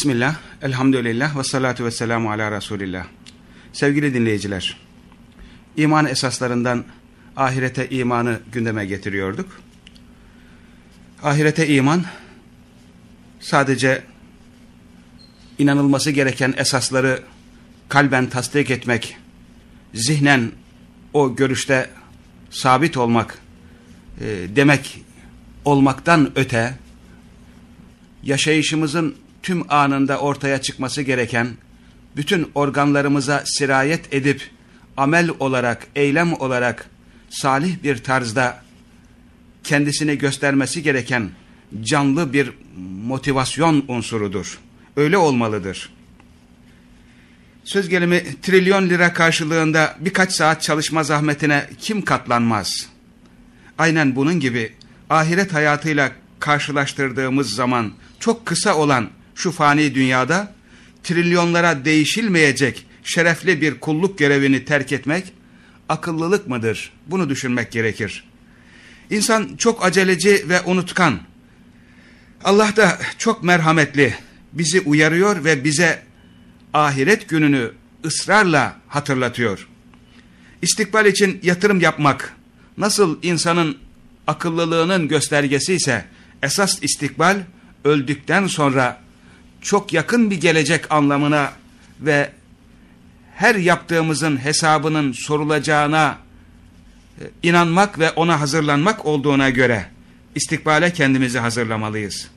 Bismillah, elhamdülillah ve salatu ve selamu ala Resulillah. Sevgili dinleyiciler, iman esaslarından ahirete imanı gündeme getiriyorduk. Ahirete iman sadece inanılması gereken esasları kalben tasdik etmek, zihnen o görüşte sabit olmak e, demek olmaktan öte, yaşayışımızın tüm anında ortaya çıkması gereken, bütün organlarımıza sirayet edip, amel olarak, eylem olarak, salih bir tarzda kendisini göstermesi gereken canlı bir motivasyon unsurudur. Öyle olmalıdır. Söz gelimi trilyon lira karşılığında birkaç saat çalışma zahmetine kim katlanmaz? Aynen bunun gibi ahiret hayatıyla karşılaştırdığımız zaman çok kısa olan şu fani dünyada trilyonlara değişilmeyecek şerefli bir kulluk görevini terk etmek akıllılık mıdır? Bunu düşünmek gerekir. İnsan çok aceleci ve unutkan. Allah da çok merhametli bizi uyarıyor ve bize ahiret gününü ısrarla hatırlatıyor. İstikbal için yatırım yapmak nasıl insanın akıllılığının göstergesi ise esas istikbal öldükten sonra çok yakın bir gelecek anlamına ve her yaptığımızın hesabının sorulacağına e, inanmak ve ona hazırlanmak olduğuna göre istikbale kendimizi hazırlamalıyız.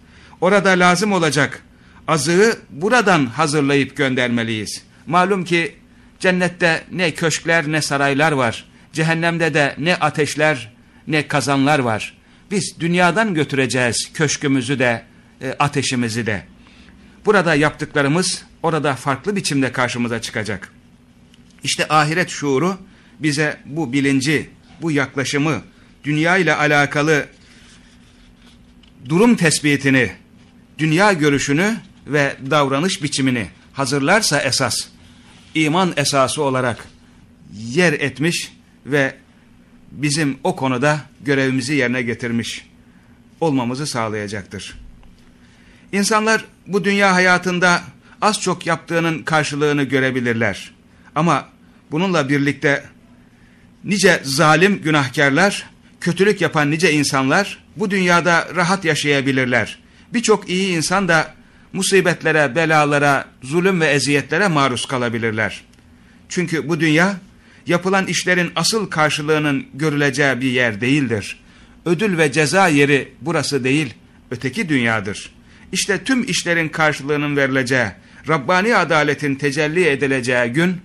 Orada lazım olacak azığı buradan hazırlayıp göndermeliyiz. Malum ki cennette ne köşkler ne saraylar var. Cehennemde de ne ateşler ne kazanlar var. Biz dünyadan götüreceğiz köşkümüzü de e, ateşimizi de. Burada yaptıklarımız orada farklı biçimde karşımıza çıkacak. İşte ahiret şuuru bize bu bilinci, bu yaklaşımı, dünya ile alakalı durum tespitini, dünya görüşünü ve davranış biçimini hazırlarsa esas, iman esası olarak yer etmiş ve bizim o konuda görevimizi yerine getirmiş olmamızı sağlayacaktır. İnsanlar bu dünya hayatında az çok yaptığının karşılığını görebilirler. Ama bununla birlikte nice zalim günahkarlar, kötülük yapan nice insanlar bu dünyada rahat yaşayabilirler. Birçok iyi insan da musibetlere, belalara, zulüm ve eziyetlere maruz kalabilirler. Çünkü bu dünya yapılan işlerin asıl karşılığının görüleceği bir yer değildir. Ödül ve ceza yeri burası değil, öteki dünyadır. İşte tüm işlerin karşılığının verileceği, Rabbani adaletin tecelli edileceği gün,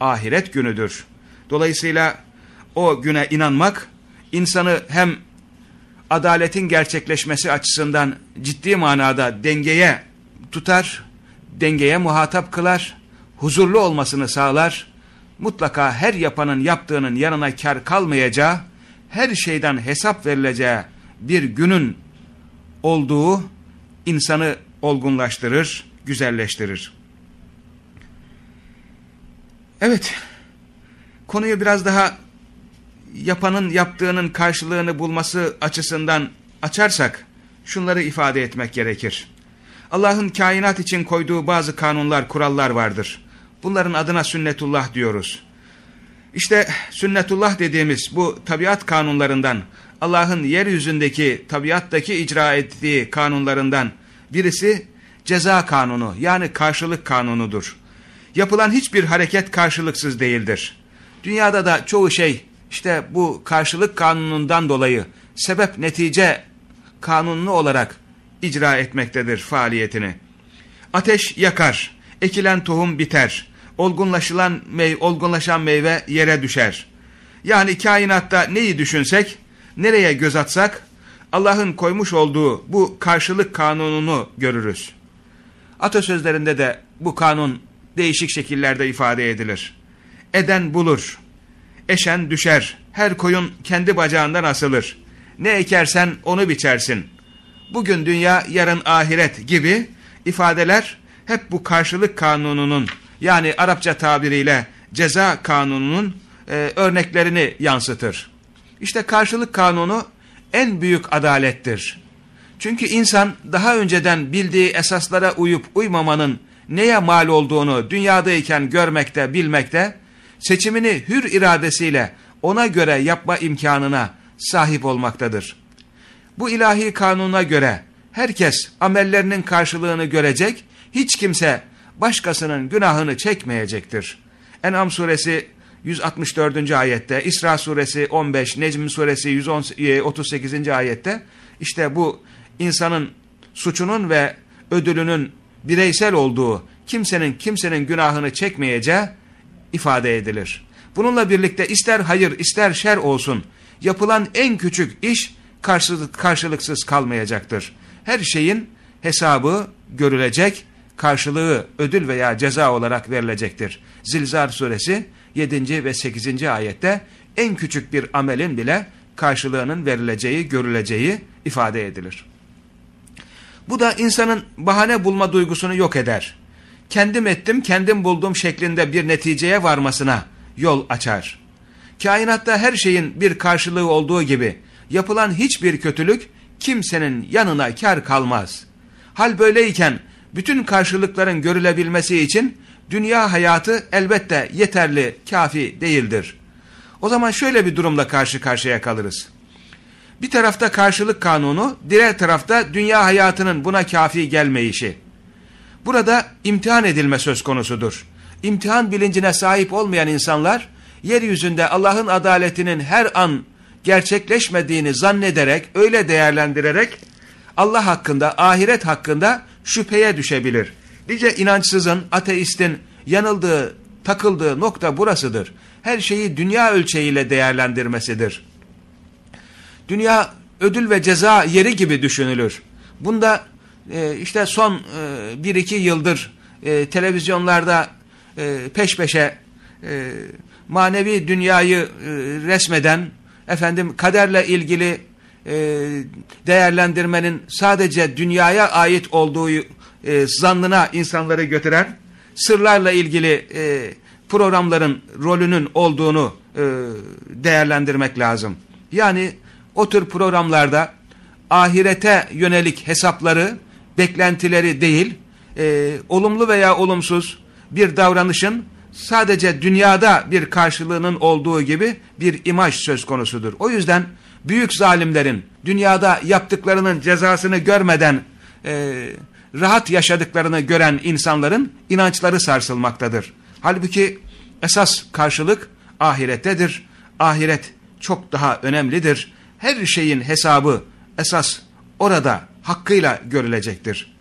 ahiret günüdür. Dolayısıyla o güne inanmak, insanı hem adaletin gerçekleşmesi açısından ciddi manada dengeye tutar, dengeye muhatap kılar, huzurlu olmasını sağlar, mutlaka her yapanın yaptığının yanına kar kalmayacağı, her şeyden hesap verileceği bir günün olduğu insanı olgunlaştırır, güzelleştirir. Evet, konuyu biraz daha yapanın yaptığının karşılığını bulması açısından açarsak, şunları ifade etmek gerekir. Allah'ın kainat için koyduğu bazı kanunlar, kurallar vardır. Bunların adına sünnetullah diyoruz. İşte sünnetullah dediğimiz bu tabiat kanunlarından, Allah'ın yeryüzündeki, tabiattaki icra ettiği kanunlarından birisi ceza kanunu yani karşılık kanunudur. Yapılan hiçbir hareket karşılıksız değildir. Dünyada da çoğu şey işte bu karşılık kanunundan dolayı sebep netice kanunlu olarak icra etmektedir faaliyetini. Ateş yakar, ekilen tohum biter, olgunlaşılan mey olgunlaşan meyve yere düşer. Yani kainatta neyi düşünsek, nereye göz atsak, Allah'ın koymuş olduğu bu karşılık kanununu görürüz. Atasözlerinde de bu kanun değişik şekillerde ifade edilir. Eden bulur, eşen düşer, her koyun kendi bacağından asılır. Ne ekersen onu biçersin. Bugün dünya, yarın ahiret gibi ifadeler hep bu karşılık kanununun yani Arapça tabiriyle ceza kanununun e, örneklerini yansıtır. İşte karşılık kanunu en büyük adalettir. Çünkü insan daha önceden bildiği esaslara uyup uymamanın neye mal olduğunu dünyadayken görmekte, bilmekte, seçimini hür iradesiyle ona göre yapma imkanına sahip olmaktadır. Bu ilahi kanuna göre herkes amellerinin karşılığını görecek, hiç kimse başkasının günahını çekmeyecektir. En'am suresi 164. ayette, İsra suresi 15, Necm suresi 138. E, ayette işte bu insanın suçunun ve ödülünün bireysel olduğu, kimsenin kimsenin günahını çekmeyeceği ifade edilir. Bununla birlikte ister hayır ister şer olsun, yapılan en küçük iş karşılıksız kalmayacaktır. Her şeyin hesabı görülecek, karşılığı ödül veya ceza olarak verilecektir. Zilzar suresi 7. ve 8. ayette en küçük bir amelin bile karşılığının verileceği, görüleceği ifade edilir. Bu da insanın bahane bulma duygusunu yok eder. Kendim ettim, kendim buldum şeklinde bir neticeye varmasına yol açar. Kainatta her şeyin bir karşılığı olduğu gibi yapılan hiçbir kötülük kimsenin yanına kar kalmaz. Hal böyleyken bütün karşılıkların görülebilmesi için dünya hayatı elbette yeterli, kafi değildir. O zaman şöyle bir durumla karşı karşıya kalırız. Bir tarafta karşılık kanunu, diğer tarafta dünya hayatının buna kafi gelmeyişi. Burada imtihan edilme söz konusudur. İmtihan bilincine sahip olmayan insanlar, yeryüzünde Allah'ın adaletinin her an gerçekleşmediğini zannederek, öyle değerlendirerek, Allah hakkında, ahiret hakkında şüpheye düşebilir. Nice inançsızın, ateistin yanıldığı, takıldığı nokta burasıdır. Her şeyi dünya ölçeğiyle değerlendirmesidir. Dünya ödül ve ceza yeri gibi düşünülür. Bunda e, işte son e, bir iki yıldır e, televizyonlarda e, peş peşe e, manevi dünyayı e, resmeden, efendim kaderle ilgili e, değerlendirmenin sadece dünyaya ait olduğu e, zannına insanları götüren, sırlarla ilgili e, programların rolünün olduğunu e, değerlendirmek lazım. Yani o tür programlarda ahirete yönelik hesapları, beklentileri değil, e, olumlu veya olumsuz bir davranışın sadece dünyada bir karşılığının olduğu gibi bir imaj söz konusudur. O yüzden büyük zalimlerin dünyada yaptıklarının cezasını görmeden e, rahat yaşadıklarını gören insanların inançları sarsılmaktadır. Halbuki esas karşılık ahirettedir. Ahiret çok daha önemlidir. Her şeyin hesabı esas orada hakkıyla görülecektir.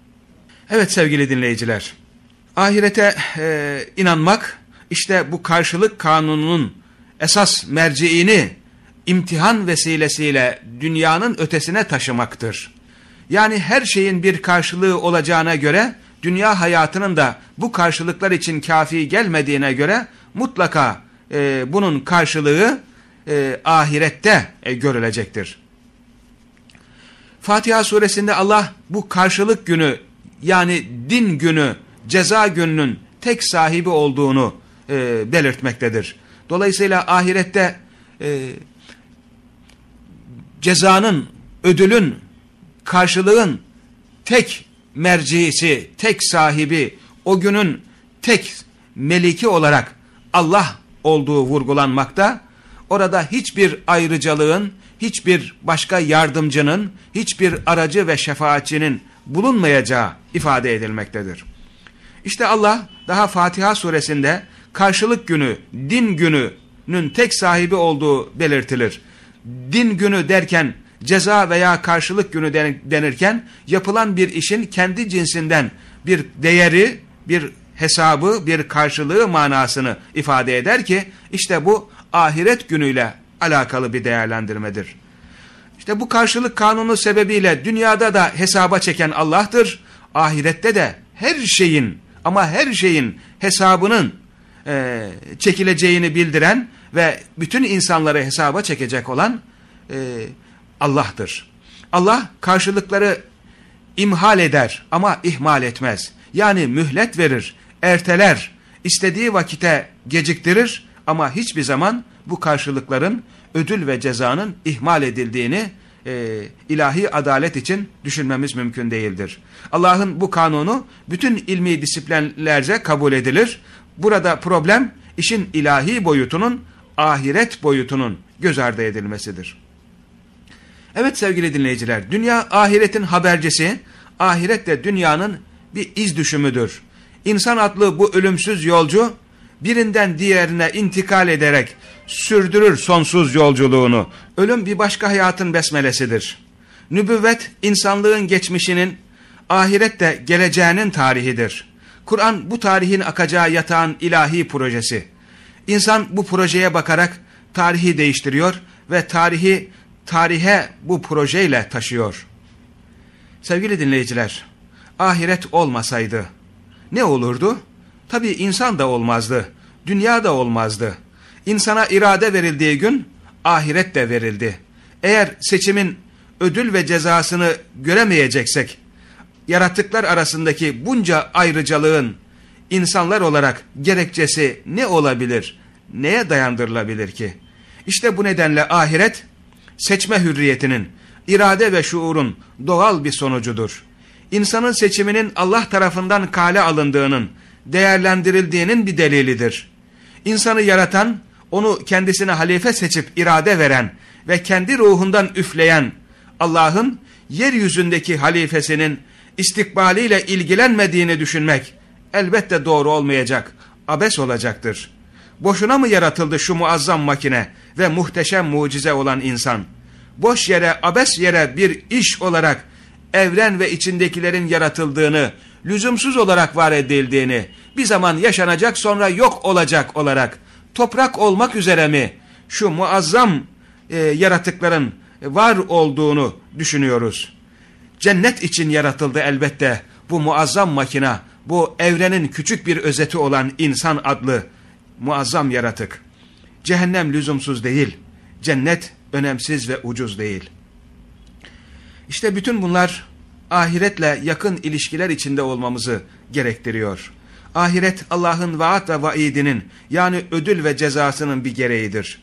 Evet sevgili dinleyiciler, ahirete e, inanmak işte bu karşılık kanununun esas merciini imtihan vesilesiyle dünyanın ötesine taşımaktır. Yani her şeyin bir karşılığı olacağına göre dünya hayatının da bu karşılıklar için kafi gelmediğine göre mutlaka e, bunun karşılığı e, ahirette e, görülecektir. Fatiha suresinde Allah bu karşılık günü yani din günü, ceza gününün tek sahibi olduğunu e, belirtmektedir. Dolayısıyla ahirette e, cezanın, ödülün, karşılığın tek mercisi, tek sahibi, o günün tek meliki olarak Allah olduğu vurgulanmakta. Orada hiçbir ayrıcalığın, hiçbir başka yardımcının, hiçbir aracı ve şefaatçinin bulunmayacağı ifade edilmektedir. İşte Allah daha Fatiha suresinde karşılık günü, din gününün tek sahibi olduğu belirtilir. Din günü derken ceza veya karşılık günü denirken yapılan bir işin kendi cinsinden bir değeri, bir hesabı, bir karşılığı manasını ifade eder ki işte bu ahiret günüyle alakalı bir değerlendirmedir. İşte bu karşılık kanunu sebebiyle dünyada da hesaba çeken Allah'tır. Ahirette de her şeyin ama her şeyin hesabının e, çekileceğini bildiren ve bütün insanları hesaba çekecek olan e, Allah'tır. Allah karşılıkları imhal eder ama ihmal etmez. Yani mühlet verir, erteler, istediği vakite geciktirir ama hiçbir zaman bu karşılıkların ödül ve cezanın ihmal edildiğini e, ilahi adalet için düşünmemiz mümkün değildir. Allah'ın bu kanunu bütün ilmi disiplinlerce kabul edilir. Burada problem işin ilahi boyutunun, ahiret boyutunun göz ardı edilmesidir. Evet sevgili dinleyiciler, dünya ahiretin habercisi, ahiret de dünyanın bir iz düşümüdür. İnsan adlı bu ölümsüz yolcu, birinden diğerine intikal ederek sürdürür sonsuz yolculuğunu. Ölüm bir başka hayatın besmelesidir. Nübüvvet, insanlığın geçmişinin, ahirette geleceğinin tarihidir. Kur'an bu tarihin akacağı yatağın ilahi projesi. İnsan bu projeye bakarak tarihi değiştiriyor ve tarihi tarihe bu projeyle taşıyor. Sevgili dinleyiciler, ahiret olmasaydı ne olurdu? Tabi insan da olmazdı, dünya da olmazdı. İnsana irade verildiği gün ahiret de verildi. Eğer seçimin ödül ve cezasını göremeyeceksek, yaratıklar arasındaki bunca ayrıcalığın insanlar olarak gerekçesi ne olabilir, neye dayandırılabilir ki? İşte bu nedenle ahiret, seçme hürriyetinin, irade ve şuurun doğal bir sonucudur. İnsanın seçiminin Allah tarafından kale alındığının, değerlendirildiğinin bir delilidir. İnsanı yaratan, onu kendisine halife seçip irade veren ve kendi ruhundan üfleyen Allah'ın yeryüzündeki halifesinin istikbaliyle ilgilenmediğini düşünmek elbette doğru olmayacak, abes olacaktır. Boşuna mı yaratıldı şu muazzam makine ve muhteşem mucize olan insan? Boş yere, abes yere bir iş olarak evren ve içindekilerin yaratıldığını, lüzumsuz olarak var edildiğini, bir zaman yaşanacak sonra yok olacak olarak, toprak olmak üzere mi şu muazzam e, yaratıkların var olduğunu düşünüyoruz. Cennet için yaratıldı elbette bu muazzam makina, bu evrenin küçük bir özeti olan insan adlı muazzam yaratık. Cehennem lüzumsuz değil, cennet önemsiz ve ucuz değil. İşte bütün bunlar ahiretle yakın ilişkiler içinde olmamızı gerektiriyor. Ahiret Allah'ın vaat ve vaidinin yani ödül ve cezasının bir gereğidir.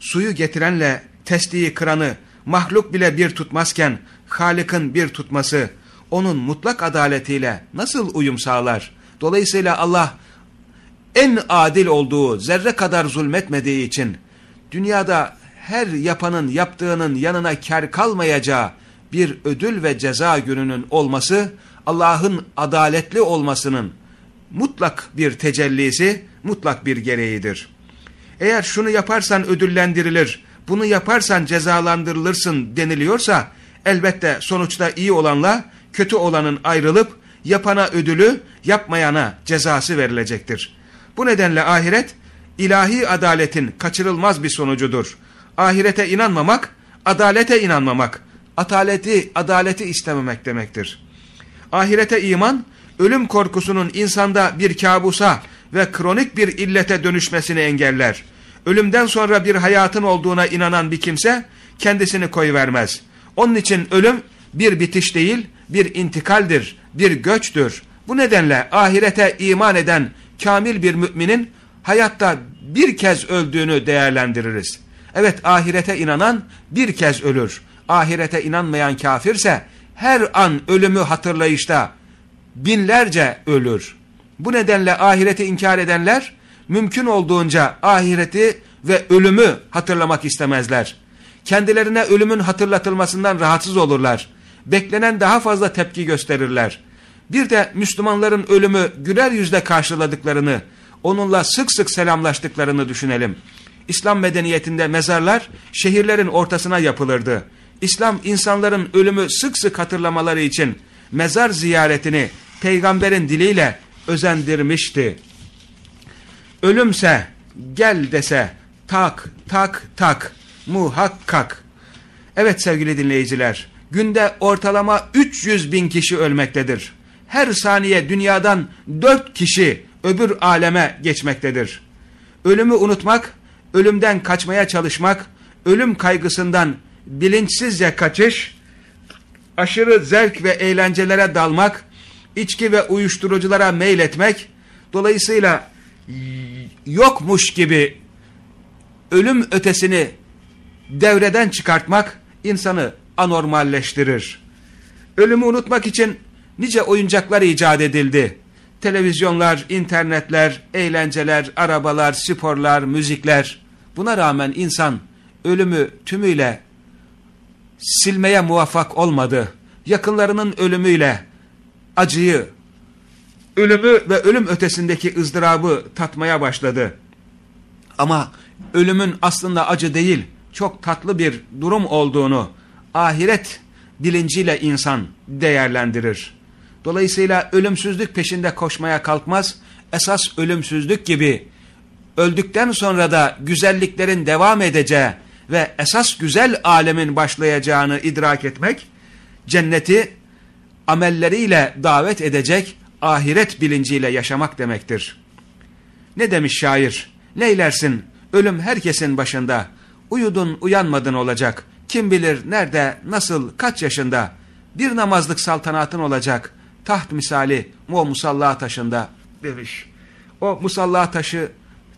Suyu getirenle testiyi kıranı mahluk bile bir tutmazken Halık'ın bir tutması onun mutlak adaletiyle nasıl uyum sağlar? Dolayısıyla Allah en adil olduğu, zerre kadar zulmetmediği için dünyada her yapanın yaptığının yanına kar kalmayacağı bir ödül ve ceza gününün olması Allah'ın adaletli olmasının mutlak bir tecellisi, mutlak bir gereğidir. Eğer şunu yaparsan ödüllendirilir, bunu yaparsan cezalandırılırsın deniliyorsa elbette sonuçta iyi olanla kötü olanın ayrılıp yapana ödülü, yapmayana cezası verilecektir. Bu nedenle ahiret ilahi adaletin kaçırılmaz bir sonucudur. Ahirete inanmamak, adalete inanmamak, ataleti, adaleti istememek demektir. Ahirete iman, ölüm korkusunun insanda bir kabusa ve kronik bir illete dönüşmesini engeller. Ölümden sonra bir hayatın olduğuna inanan bir kimse kendisini koyvermez. Onun için ölüm bir bitiş değil, bir intikaldir, bir göçtür. Bu nedenle ahirete iman eden kamil bir müminin hayatta bir kez öldüğünü değerlendiririz. Evet ahirete inanan bir kez ölür. Ahirete inanmayan kafirse her an ölümü hatırlayışta binlerce ölür. Bu nedenle ahireti inkar edenler mümkün olduğunca ahireti ve ölümü hatırlamak istemezler. Kendilerine ölümün hatırlatılmasından rahatsız olurlar. Beklenen daha fazla tepki gösterirler. Bir de Müslümanların ölümü güler yüzle karşıladıklarını, onunla sık sık selamlaştıklarını düşünelim. İslam medeniyetinde mezarlar şehirlerin ortasına yapılırdı. İslam insanların ölümü sık sık hatırlamaları için mezar ziyaretini peygamberin diliyle özendirmişti. Ölümse gel dese tak tak tak muhakkak. Evet sevgili dinleyiciler günde ortalama 300 bin kişi ölmektedir. Her saniye dünyadan 4 kişi öbür aleme geçmektedir. Ölümü unutmak, ölümden kaçmaya çalışmak, ölüm kaygısından bilinçsizce kaçış, aşırı zevk ve eğlencelere dalmak, içki ve uyuşturuculara meyletmek, dolayısıyla yokmuş gibi ölüm ötesini devreden çıkartmak insanı anormalleştirir. Ölümü unutmak için nice oyuncaklar icat edildi. Televizyonlar, internetler, eğlenceler, arabalar, sporlar, müzikler. Buna rağmen insan ölümü tümüyle silmeye muvaffak olmadı. Yakınlarının ölümüyle acıyı, ölümü ve ölüm ötesindeki ızdırabı tatmaya başladı. Ama ölümün aslında acı değil, çok tatlı bir durum olduğunu ahiret bilinciyle insan değerlendirir. Dolayısıyla ölümsüzlük peşinde koşmaya kalkmaz, esas ölümsüzlük gibi öldükten sonra da güzelliklerin devam edeceği ve esas güzel alemin başlayacağını idrak etmek, cenneti amelleriyle davet edecek ahiret bilinciyle yaşamak demektir. Ne demiş şair? Neylersin? Ölüm herkesin başında. Uyudun uyanmadın olacak. Kim bilir nerede, nasıl, kaç yaşında. Bir namazlık saltanatın olacak. Taht misali o musalla taşında demiş. O musalla taşı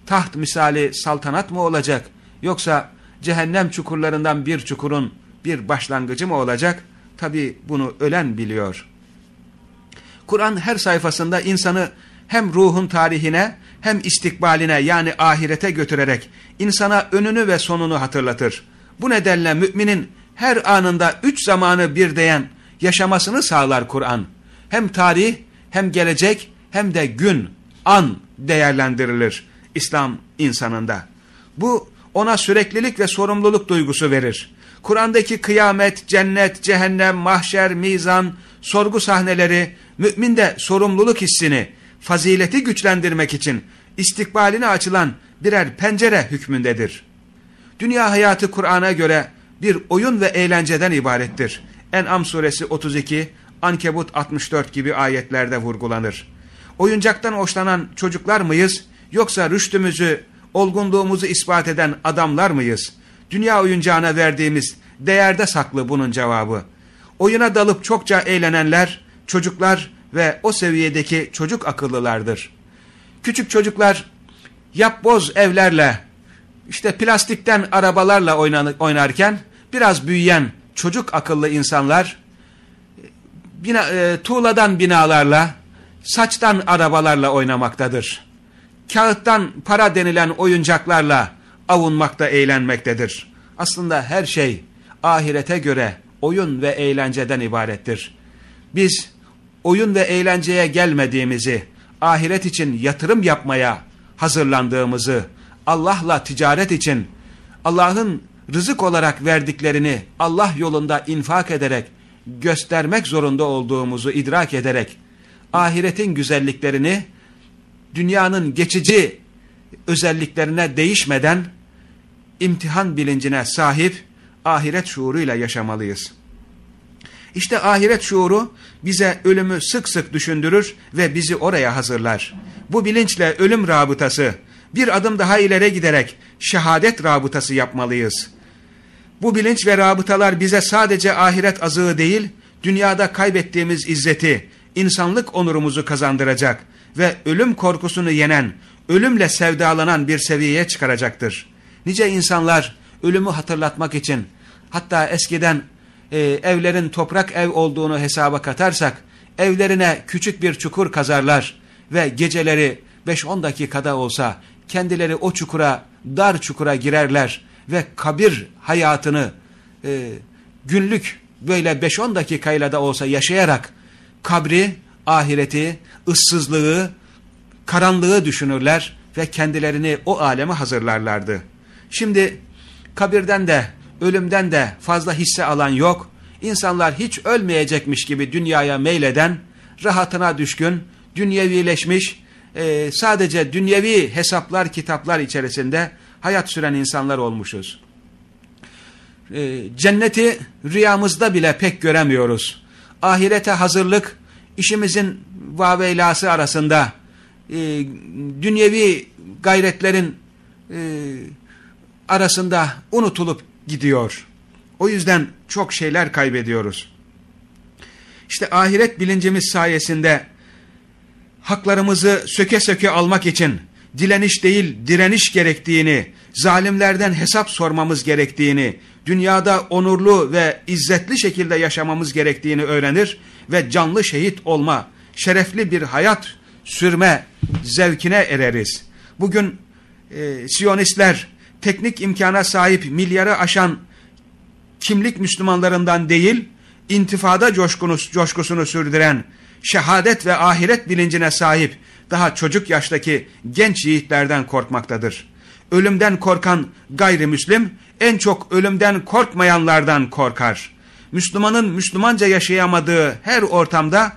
taht misali saltanat mı olacak? Yoksa cehennem çukurlarından bir çukurun bir başlangıcı mı olacak? Tabi bunu ölen biliyor. Kur'an her sayfasında insanı hem ruhun tarihine hem istikbaline yani ahirete götürerek insana önünü ve sonunu hatırlatır. Bu nedenle müminin her anında üç zamanı bir deyen yaşamasını sağlar Kur'an. Hem tarih hem gelecek hem de gün, an değerlendirilir İslam insanında. Bu ona süreklilik ve sorumluluk duygusu verir. Kur'an'daki kıyamet, cennet, cehennem, mahşer, mizan, sorgu sahneleri müminde sorumluluk hissini, fazileti güçlendirmek için istikbaline açılan birer pencere hükmündedir. Dünya hayatı Kur'an'a göre bir oyun ve eğlenceden ibarettir. En'am suresi 32, Ankebut 64 gibi ayetlerde vurgulanır. Oyuncaktan hoşlanan çocuklar mıyız yoksa rüştümüzü, olgunluğumuzu ispat eden adamlar mıyız? Dünya oyuncağına verdiğimiz değerde saklı bunun cevabı. Oyuna dalıp çokça eğlenenler çocuklar ve o seviyedeki çocuk akıllılardır. Küçük çocuklar yapboz evlerle, işte plastikten arabalarla oynarken biraz büyüyen çocuk akıllı insanlar bina, e, tuğladan binalarla, saçtan arabalarla oynamaktadır. Kağıttan para denilen oyuncaklarla avunmakta eğlenmektedir. Aslında her şey ahirete göre oyun ve eğlenceden ibarettir. Biz oyun ve eğlenceye gelmediğimizi, ahiret için yatırım yapmaya hazırlandığımızı, Allah'la ticaret için Allah'ın rızık olarak verdiklerini Allah yolunda infak ederek göstermek zorunda olduğumuzu idrak ederek ahiretin güzelliklerini dünyanın geçici özelliklerine değişmeden imtihan bilincine sahip ahiret şuuruyla yaşamalıyız. İşte ahiret şuuru bize ölümü sık sık düşündürür ve bizi oraya hazırlar. Bu bilinçle ölüm rabıtası bir adım daha ileri giderek şehadet rabıtası yapmalıyız. Bu bilinç ve rabıtalar bize sadece ahiret azığı değil, dünyada kaybettiğimiz izzeti, insanlık onurumuzu kazandıracak ve ölüm korkusunu yenen, ölümle sevdalanan bir seviyeye çıkaracaktır. Nice insanlar ölümü hatırlatmak için, hatta eskiden e, evlerin toprak ev olduğunu hesaba katarsak, evlerine küçük bir çukur kazarlar ve geceleri 5-10 dakikada olsa kendileri o çukura, dar çukura girerler ve kabir hayatını e, günlük böyle 5-10 dakikayla da olsa yaşayarak kabri, ahireti, ıssızlığı, karanlığı düşünürler ve kendilerini o aleme hazırlarlardı. Şimdi kabirden de ölümden de fazla hisse alan yok. İnsanlar hiç ölmeyecekmiş gibi dünyaya meyleden, rahatına düşkün, dünyevileşmiş, e, sadece dünyevi hesaplar, kitaplar içerisinde hayat süren insanlar olmuşuz. E, cenneti rüyamızda bile pek göremiyoruz. Ahirete hazırlık işimizin vaveylası arasında e, dünyevi gayretlerin e, arasında unutulup gidiyor. O yüzden çok şeyler kaybediyoruz. İşte ahiret bilincimiz sayesinde haklarımızı söke söke almak için dileniş değil direniş gerektiğini, zalimlerden hesap sormamız gerektiğini, dünyada onurlu ve izzetli şekilde yaşamamız gerektiğini öğrenir ve canlı şehit olma, şerefli bir hayat sürme zevkine ereriz. Bugün e, Siyonistler teknik imkana sahip milyarı aşan kimlik Müslümanlarından değil, intifada coşkunu, coşkusunu sürdüren, şehadet ve ahiret bilincine sahip daha çocuk yaştaki genç yiğitlerden korkmaktadır. Ölümden korkan gayrimüslim en çok ölümden korkmayanlardan korkar. Müslümanın Müslümanca yaşayamadığı her ortamda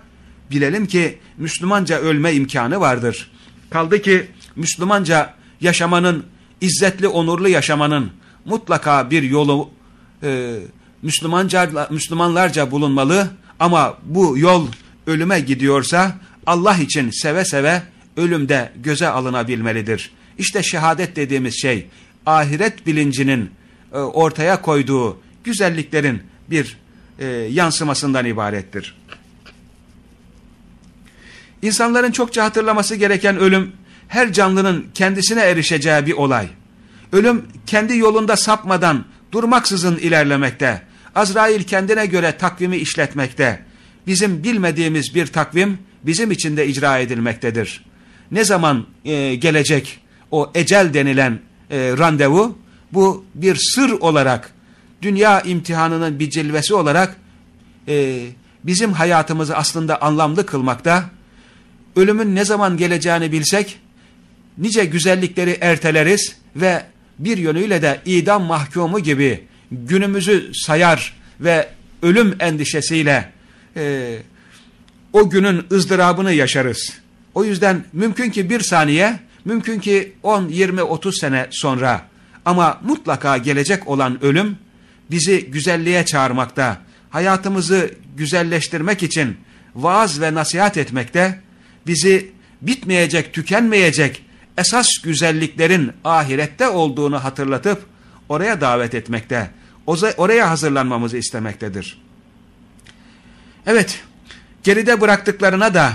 bilelim ki Müslümanca ölme imkanı vardır. Kaldı ki Müslümanca yaşamanın, izzetli onurlu yaşamanın mutlaka bir yolu e, Müslümanca, Müslümanlarca bulunmalı ama bu yol ölüme gidiyorsa Allah için seve seve ölümde göze alınabilmelidir. İşte şehadet dediğimiz şey ahiret bilincinin e, ortaya koyduğu güzelliklerin bir e, yansımasından ibarettir. İnsanların çokça hatırlaması gereken ölüm her canlının kendisine erişeceği bir olay. Ölüm kendi yolunda sapmadan durmaksızın ilerlemekte. Azrail kendine göre takvimi işletmekte. Bizim bilmediğimiz bir takvim bizim için de icra edilmektedir. Ne zaman e, gelecek o ecel denilen e, randevu? Bu bir sır olarak, dünya imtihanının bir cilvesi olarak e, bizim hayatımızı aslında anlamlı kılmakta. Ölümün ne zaman geleceğini bilsek, nice güzellikleri erteleriz ve bir yönüyle de idam mahkumu gibi günümüzü sayar ve ölüm endişesiyle e, o günün ızdırabını yaşarız. O yüzden mümkün ki bir saniye, mümkün ki 10, 20, 30 sene sonra ama mutlaka gelecek olan ölüm bizi güzelliğe çağırmakta, hayatımızı güzelleştirmek için vaaz ve nasihat etmekte, bizi bitmeyecek, tükenmeyecek esas güzelliklerin ahirette olduğunu hatırlatıp oraya davet etmekte, oraya hazırlanmamızı istemektedir. Evet, geride bıraktıklarına da,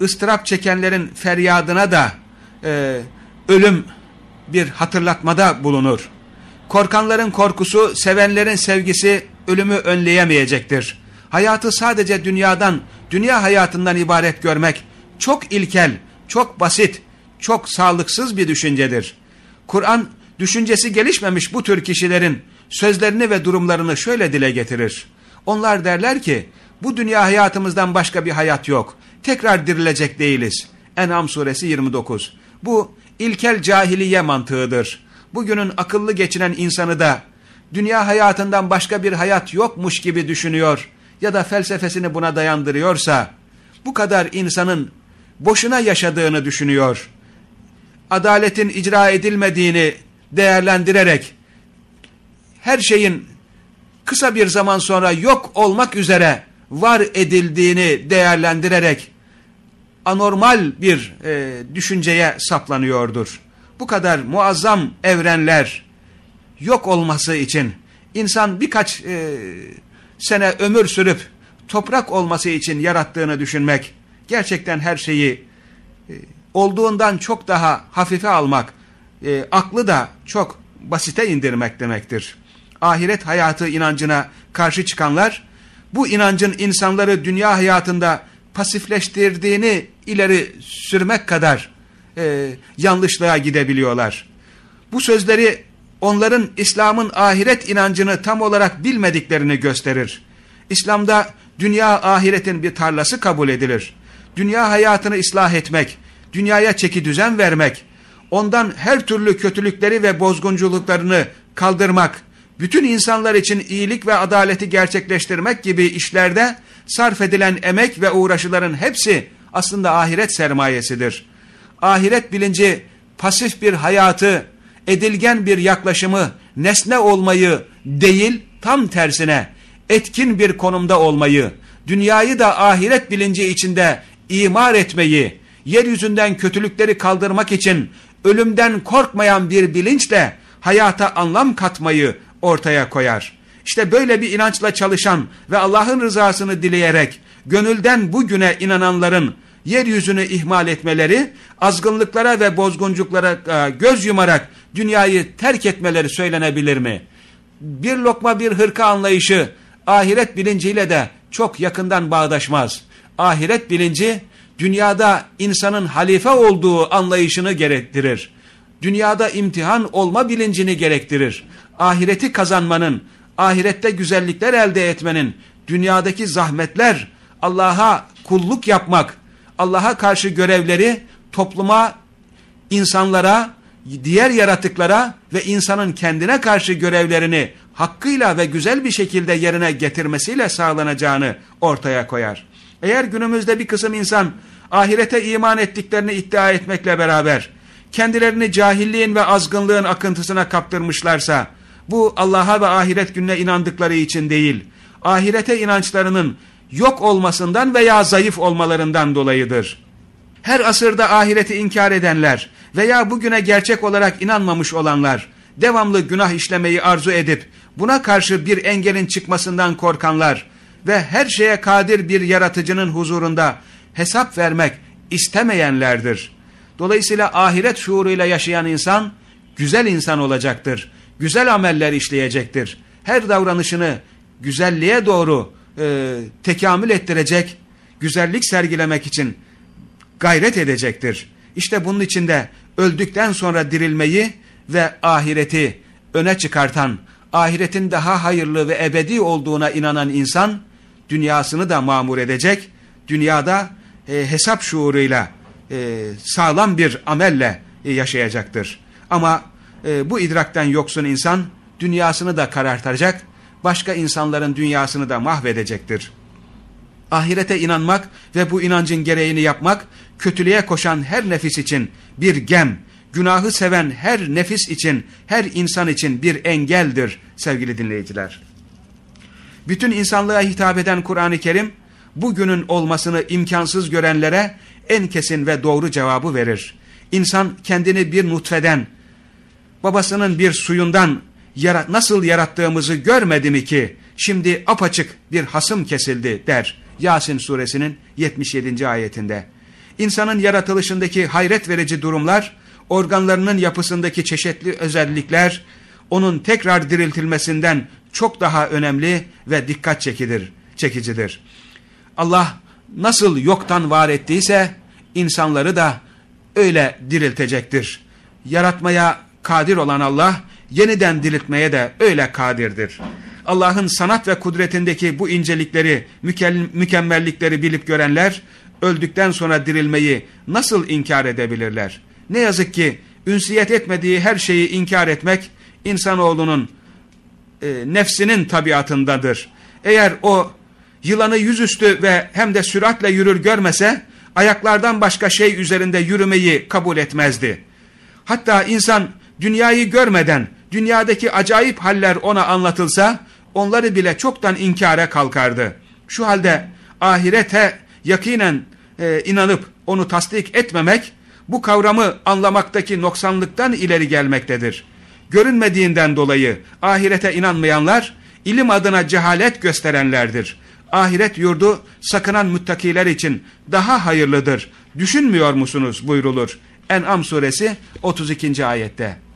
ıstırap çekenlerin feryadına da e, ölüm bir hatırlatmada bulunur. Korkanların korkusu, sevenlerin sevgisi ölümü önleyemeyecektir. Hayatı sadece dünyadan, dünya hayatından ibaret görmek çok ilkel, çok basit, çok sağlıksız bir düşüncedir. Kur'an düşüncesi gelişmemiş bu tür kişilerin sözlerini ve durumlarını şöyle dile getirir. Onlar derler ki bu dünya hayatımızdan başka bir hayat yok. Tekrar dirilecek değiliz. En'am suresi 29. Bu ilkel cahiliye mantığıdır. Bugünün akıllı geçinen insanı da dünya hayatından başka bir hayat yokmuş gibi düşünüyor ya da felsefesini buna dayandırıyorsa bu kadar insanın boşuna yaşadığını düşünüyor. Adaletin icra edilmediğini değerlendirerek her şeyin kısa bir zaman sonra yok olmak üzere var edildiğini değerlendirerek anormal bir e, düşünceye saplanıyordur. Bu kadar muazzam evrenler yok olması için insan birkaç e, sene ömür sürüp toprak olması için yarattığını düşünmek, gerçekten her şeyi e, olduğundan çok daha hafife almak, e, aklı da çok basite indirmek demektir. Ahiret hayatı inancına karşı çıkanlar, bu inancın insanları dünya hayatında pasifleştirdiğini ileri sürmek kadar e, yanlışlığa gidebiliyorlar. Bu sözleri onların İslam'ın ahiret inancını tam olarak bilmediklerini gösterir. İslam'da dünya ahiretin bir tarlası kabul edilir. Dünya hayatını ıslah etmek, dünyaya çeki düzen vermek, ondan her türlü kötülükleri ve bozgunculuklarını kaldırmak, bütün insanlar için iyilik ve adaleti gerçekleştirmek gibi işlerde sarf edilen emek ve uğraşıların hepsi aslında ahiret sermayesidir. Ahiret bilinci pasif bir hayatı, edilgen bir yaklaşımı, nesne olmayı değil tam tersine etkin bir konumda olmayı, dünyayı da ahiret bilinci içinde imar etmeyi, yeryüzünden kötülükleri kaldırmak için ölümden korkmayan bir bilinçle hayata anlam katmayı ortaya koyar. İşte böyle bir inançla çalışan ve Allah'ın rızasını dileyerek gönülden bugüne inananların yeryüzünü ihmal etmeleri, azgınlıklara ve bozguncuklara e, göz yumarak dünyayı terk etmeleri söylenebilir mi? bir lokma bir hırka anlayışı ahiret bilinciyle de çok yakından bağdaşmaz. Ahiret bilinci dünyada insanın halife olduğu anlayışını gerektirir. Dünyada imtihan olma bilincini gerektirir. Ahireti kazanmanın, ahirette güzellikler elde etmenin, dünyadaki zahmetler, Allah'a kulluk yapmak, Allah'a karşı görevleri topluma, insanlara, diğer yaratıklara ve insanın kendine karşı görevlerini hakkıyla ve güzel bir şekilde yerine getirmesiyle sağlanacağını ortaya koyar. Eğer günümüzde bir kısım insan ahirete iman ettiklerini iddia etmekle beraber kendilerini cahilliğin ve azgınlığın akıntısına kaptırmışlarsa bu Allah'a ve ahiret gününe inandıkları için değil, ahirete inançlarının yok olmasından veya zayıf olmalarından dolayıdır. Her asırda ahireti inkar edenler veya bugüne gerçek olarak inanmamış olanlar, devamlı günah işlemeyi arzu edip buna karşı bir engelin çıkmasından korkanlar ve her şeye kadir bir yaratıcının huzurunda hesap vermek istemeyenlerdir. Dolayısıyla ahiret şuuruyla yaşayan insan güzel insan olacaktır. Güzel ameller işleyecektir. Her davranışını güzelliğe doğru e, tekamül ettirecek, güzellik sergilemek için gayret edecektir. İşte bunun içinde öldükten sonra dirilmeyi ve ahireti öne çıkartan, ahiretin daha hayırlı ve ebedi olduğuna inanan insan, dünyasını da mamur edecek, dünyada e, hesap şuuruyla, e, sağlam bir amelle e, yaşayacaktır. Ama e, bu idrakten yoksun insan, dünyasını da karartacak, başka insanların dünyasını da mahvedecektir. Ahirete inanmak ve bu inancın gereğini yapmak, kötülüğe koşan her nefis için bir gem, günahı seven her nefis için, her insan için bir engeldir sevgili dinleyiciler. Bütün insanlığa hitap eden Kur'an-ı Kerim, bugünün olmasını imkansız görenlere en kesin ve doğru cevabı verir. İnsan kendini bir nutfeden, babasının bir suyundan yarat nasıl yarattığımızı görmedi mi ki şimdi apaçık bir hasım kesildi der Yasin suresinin 77. ayetinde. İnsanın yaratılışındaki hayret verici durumlar, organlarının yapısındaki çeşitli özellikler, onun tekrar diriltilmesinden çok daha önemli ve dikkat çekidir, çekicidir. Allah nasıl yoktan var ettiyse insanları da öyle diriltecektir. Yaratmaya kadir olan Allah yeniden diriltmeye de öyle kadirdir. Allah'ın sanat ve kudretindeki bu incelikleri, mükemmellikleri bilip görenler, öldükten sonra dirilmeyi nasıl inkar edebilirler? Ne yazık ki ünsiyet etmediği her şeyi inkar etmek, insanoğlunun e, nefsinin tabiatındadır. Eğer o yılanı yüzüstü ve hem de süratle yürür görmese, ayaklardan başka şey üzerinde yürümeyi kabul etmezdi. Hatta insan dünyayı görmeden, dünyadaki acayip haller ona anlatılsa, onları bile çoktan inkara kalkardı. Şu halde ahirete yakinen e, inanıp onu tasdik etmemek, bu kavramı anlamaktaki noksanlıktan ileri gelmektedir. Görünmediğinden dolayı ahirete inanmayanlar, ilim adına cehalet gösterenlerdir. Ahiret yurdu sakınan müttakiler için daha hayırlıdır. Düşünmüyor musunuz buyrulur. En'am suresi 32. ayette.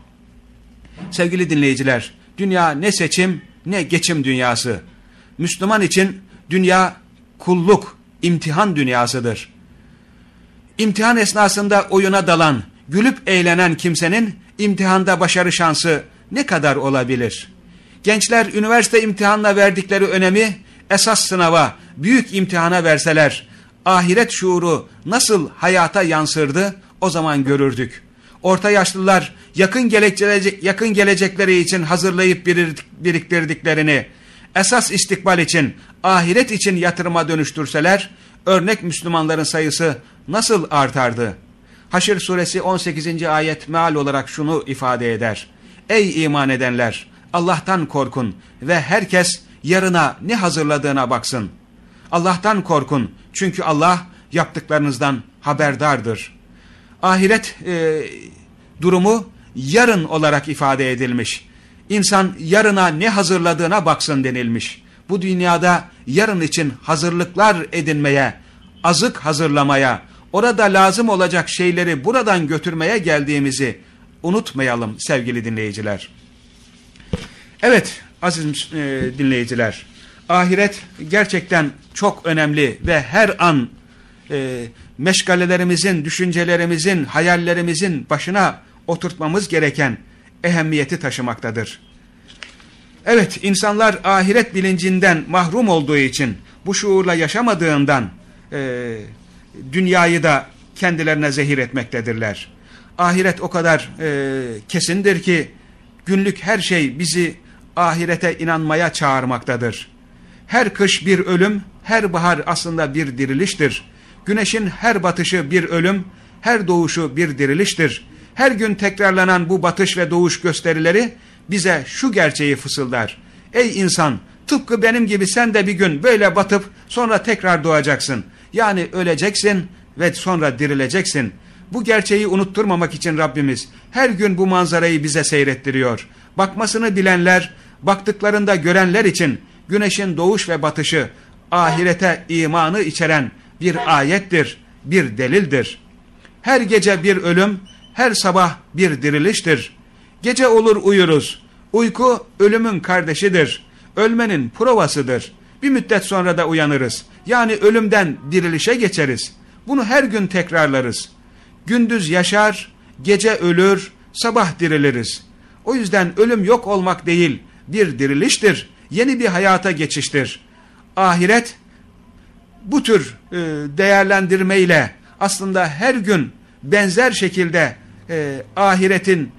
Sevgili dinleyiciler, dünya ne seçim ne geçim dünyası. Müslüman için dünya kulluk, imtihan dünyasıdır. İmtihan esnasında oyuna dalan, gülüp eğlenen kimsenin imtihanda başarı şansı ne kadar olabilir? Gençler üniversite imtihanına verdikleri önemi esas sınava, büyük imtihana verseler, ahiret şuuru nasıl hayata yansırdı o zaman görürdük. Orta yaşlılar yakın, yakın gelecekleri için hazırlayıp biriktirdiklerini esas istikbal için, ahiret için yatırıma dönüştürseler, örnek Müslümanların sayısı nasıl artardı? Haşr suresi 18. ayet meal olarak şunu ifade eder. Ey iman edenler! Allah'tan korkun ve herkes yarına ne hazırladığına baksın. Allah'tan korkun çünkü Allah yaptıklarınızdan haberdardır. Ahiret e, durumu yarın olarak ifade edilmiş. İnsan yarına ne hazırladığına baksın denilmiş. Bu dünyada yarın için hazırlıklar edinmeye, azık hazırlamaya, orada lazım olacak şeyleri buradan götürmeye geldiğimizi unutmayalım sevgili dinleyiciler. Evet aziz e, dinleyiciler. Ahiret gerçekten çok önemli ve her an e, meşgalelerimizin, düşüncelerimizin, hayallerimizin başına oturtmamız gereken ehemmiyeti taşımaktadır. Evet, insanlar ahiret bilincinden mahrum olduğu için, bu şuurla yaşamadığından e, dünyayı da kendilerine zehir etmektedirler. Ahiret o kadar e, kesindir ki, günlük her şey bizi ahirete inanmaya çağırmaktadır. Her kış bir ölüm, her bahar aslında bir diriliştir. Güneşin her batışı bir ölüm, her doğuşu bir diriliştir. Her gün tekrarlanan bu batış ve doğuş gösterileri bize şu gerçeği fısıldar. Ey insan tıpkı benim gibi sen de bir gün böyle batıp sonra tekrar doğacaksın. Yani öleceksin ve sonra dirileceksin. Bu gerçeği unutturmamak için Rabbimiz her gün bu manzarayı bize seyrettiriyor. Bakmasını bilenler, baktıklarında görenler için güneşin doğuş ve batışı ahirete imanı içeren bir ayettir, bir delildir. Her gece bir ölüm, her sabah bir diriliştir. Gece olur uyuruz. Uyku ölümün kardeşidir. Ölmenin provasıdır. Bir müddet sonra da uyanırız. Yani ölümden dirilişe geçeriz. Bunu her gün tekrarlarız. Gündüz yaşar, gece ölür, sabah diriliriz. O yüzden ölüm yok olmak değil, bir diriliştir. Yeni bir hayata geçiştir. Ahiret bu tür e, değerlendirmeyle aslında her gün benzer şekilde e, ahiretin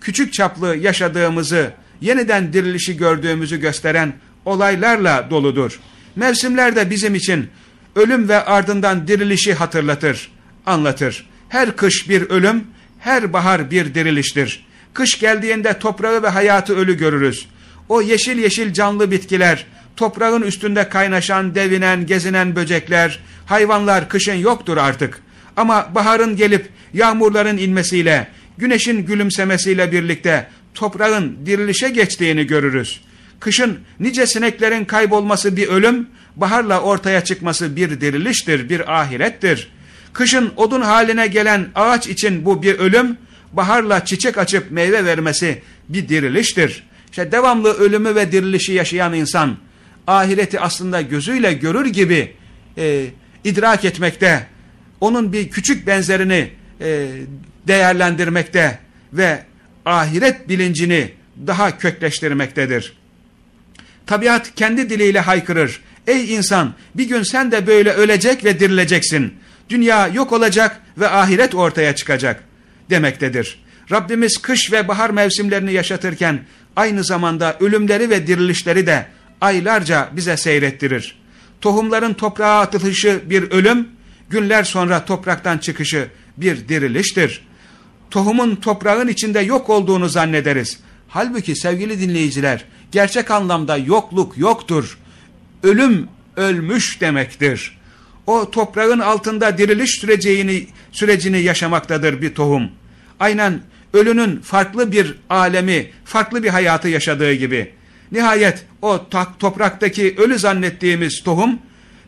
küçük çaplı yaşadığımızı, yeniden dirilişi gördüğümüzü gösteren olaylarla doludur. Mevsimler de bizim için ölüm ve ardından dirilişi hatırlatır, anlatır. Her kış bir ölüm, her bahar bir diriliştir. Kış geldiğinde toprağı ve hayatı ölü görürüz. O yeşil yeşil canlı bitkiler, toprağın üstünde kaynaşan, devinen, gezinen böcekler, hayvanlar kışın yoktur artık. Ama baharın gelip yağmurların inmesiyle, güneşin gülümsemesiyle birlikte toprağın dirilişe geçtiğini görürüz. Kışın nice sineklerin kaybolması bir ölüm, baharla ortaya çıkması bir diriliştir, bir ahirettir. Kışın odun haline gelen ağaç için bu bir ölüm, baharla çiçek açıp meyve vermesi bir diriliştir. İşte devamlı ölümü ve dirilişi yaşayan insan, ahireti aslında gözüyle görür gibi e, idrak etmekte, onun bir küçük benzerini e, değerlendirmekte ve ahiret bilincini daha kökleştirmektedir. Tabiat kendi diliyle haykırır. Ey insan bir gün sen de böyle ölecek ve dirileceksin. Dünya yok olacak ve ahiret ortaya çıkacak demektedir. Rabbimiz kış ve bahar mevsimlerini yaşatırken aynı zamanda ölümleri ve dirilişleri de aylarca bize seyrettirir. Tohumların toprağa atılışı bir ölüm, günler sonra topraktan çıkışı bir diriliştir. Tohumun toprağın içinde yok olduğunu zannederiz. Halbuki sevgili dinleyiciler, gerçek anlamda yokluk yoktur. Ölüm ölmüş demektir. O toprağın altında diriliş sürecini, sürecini yaşamaktadır bir tohum. Aynen ölünün farklı bir alemi, farklı bir hayatı yaşadığı gibi. Nihayet o topraktaki ölü zannettiğimiz tohum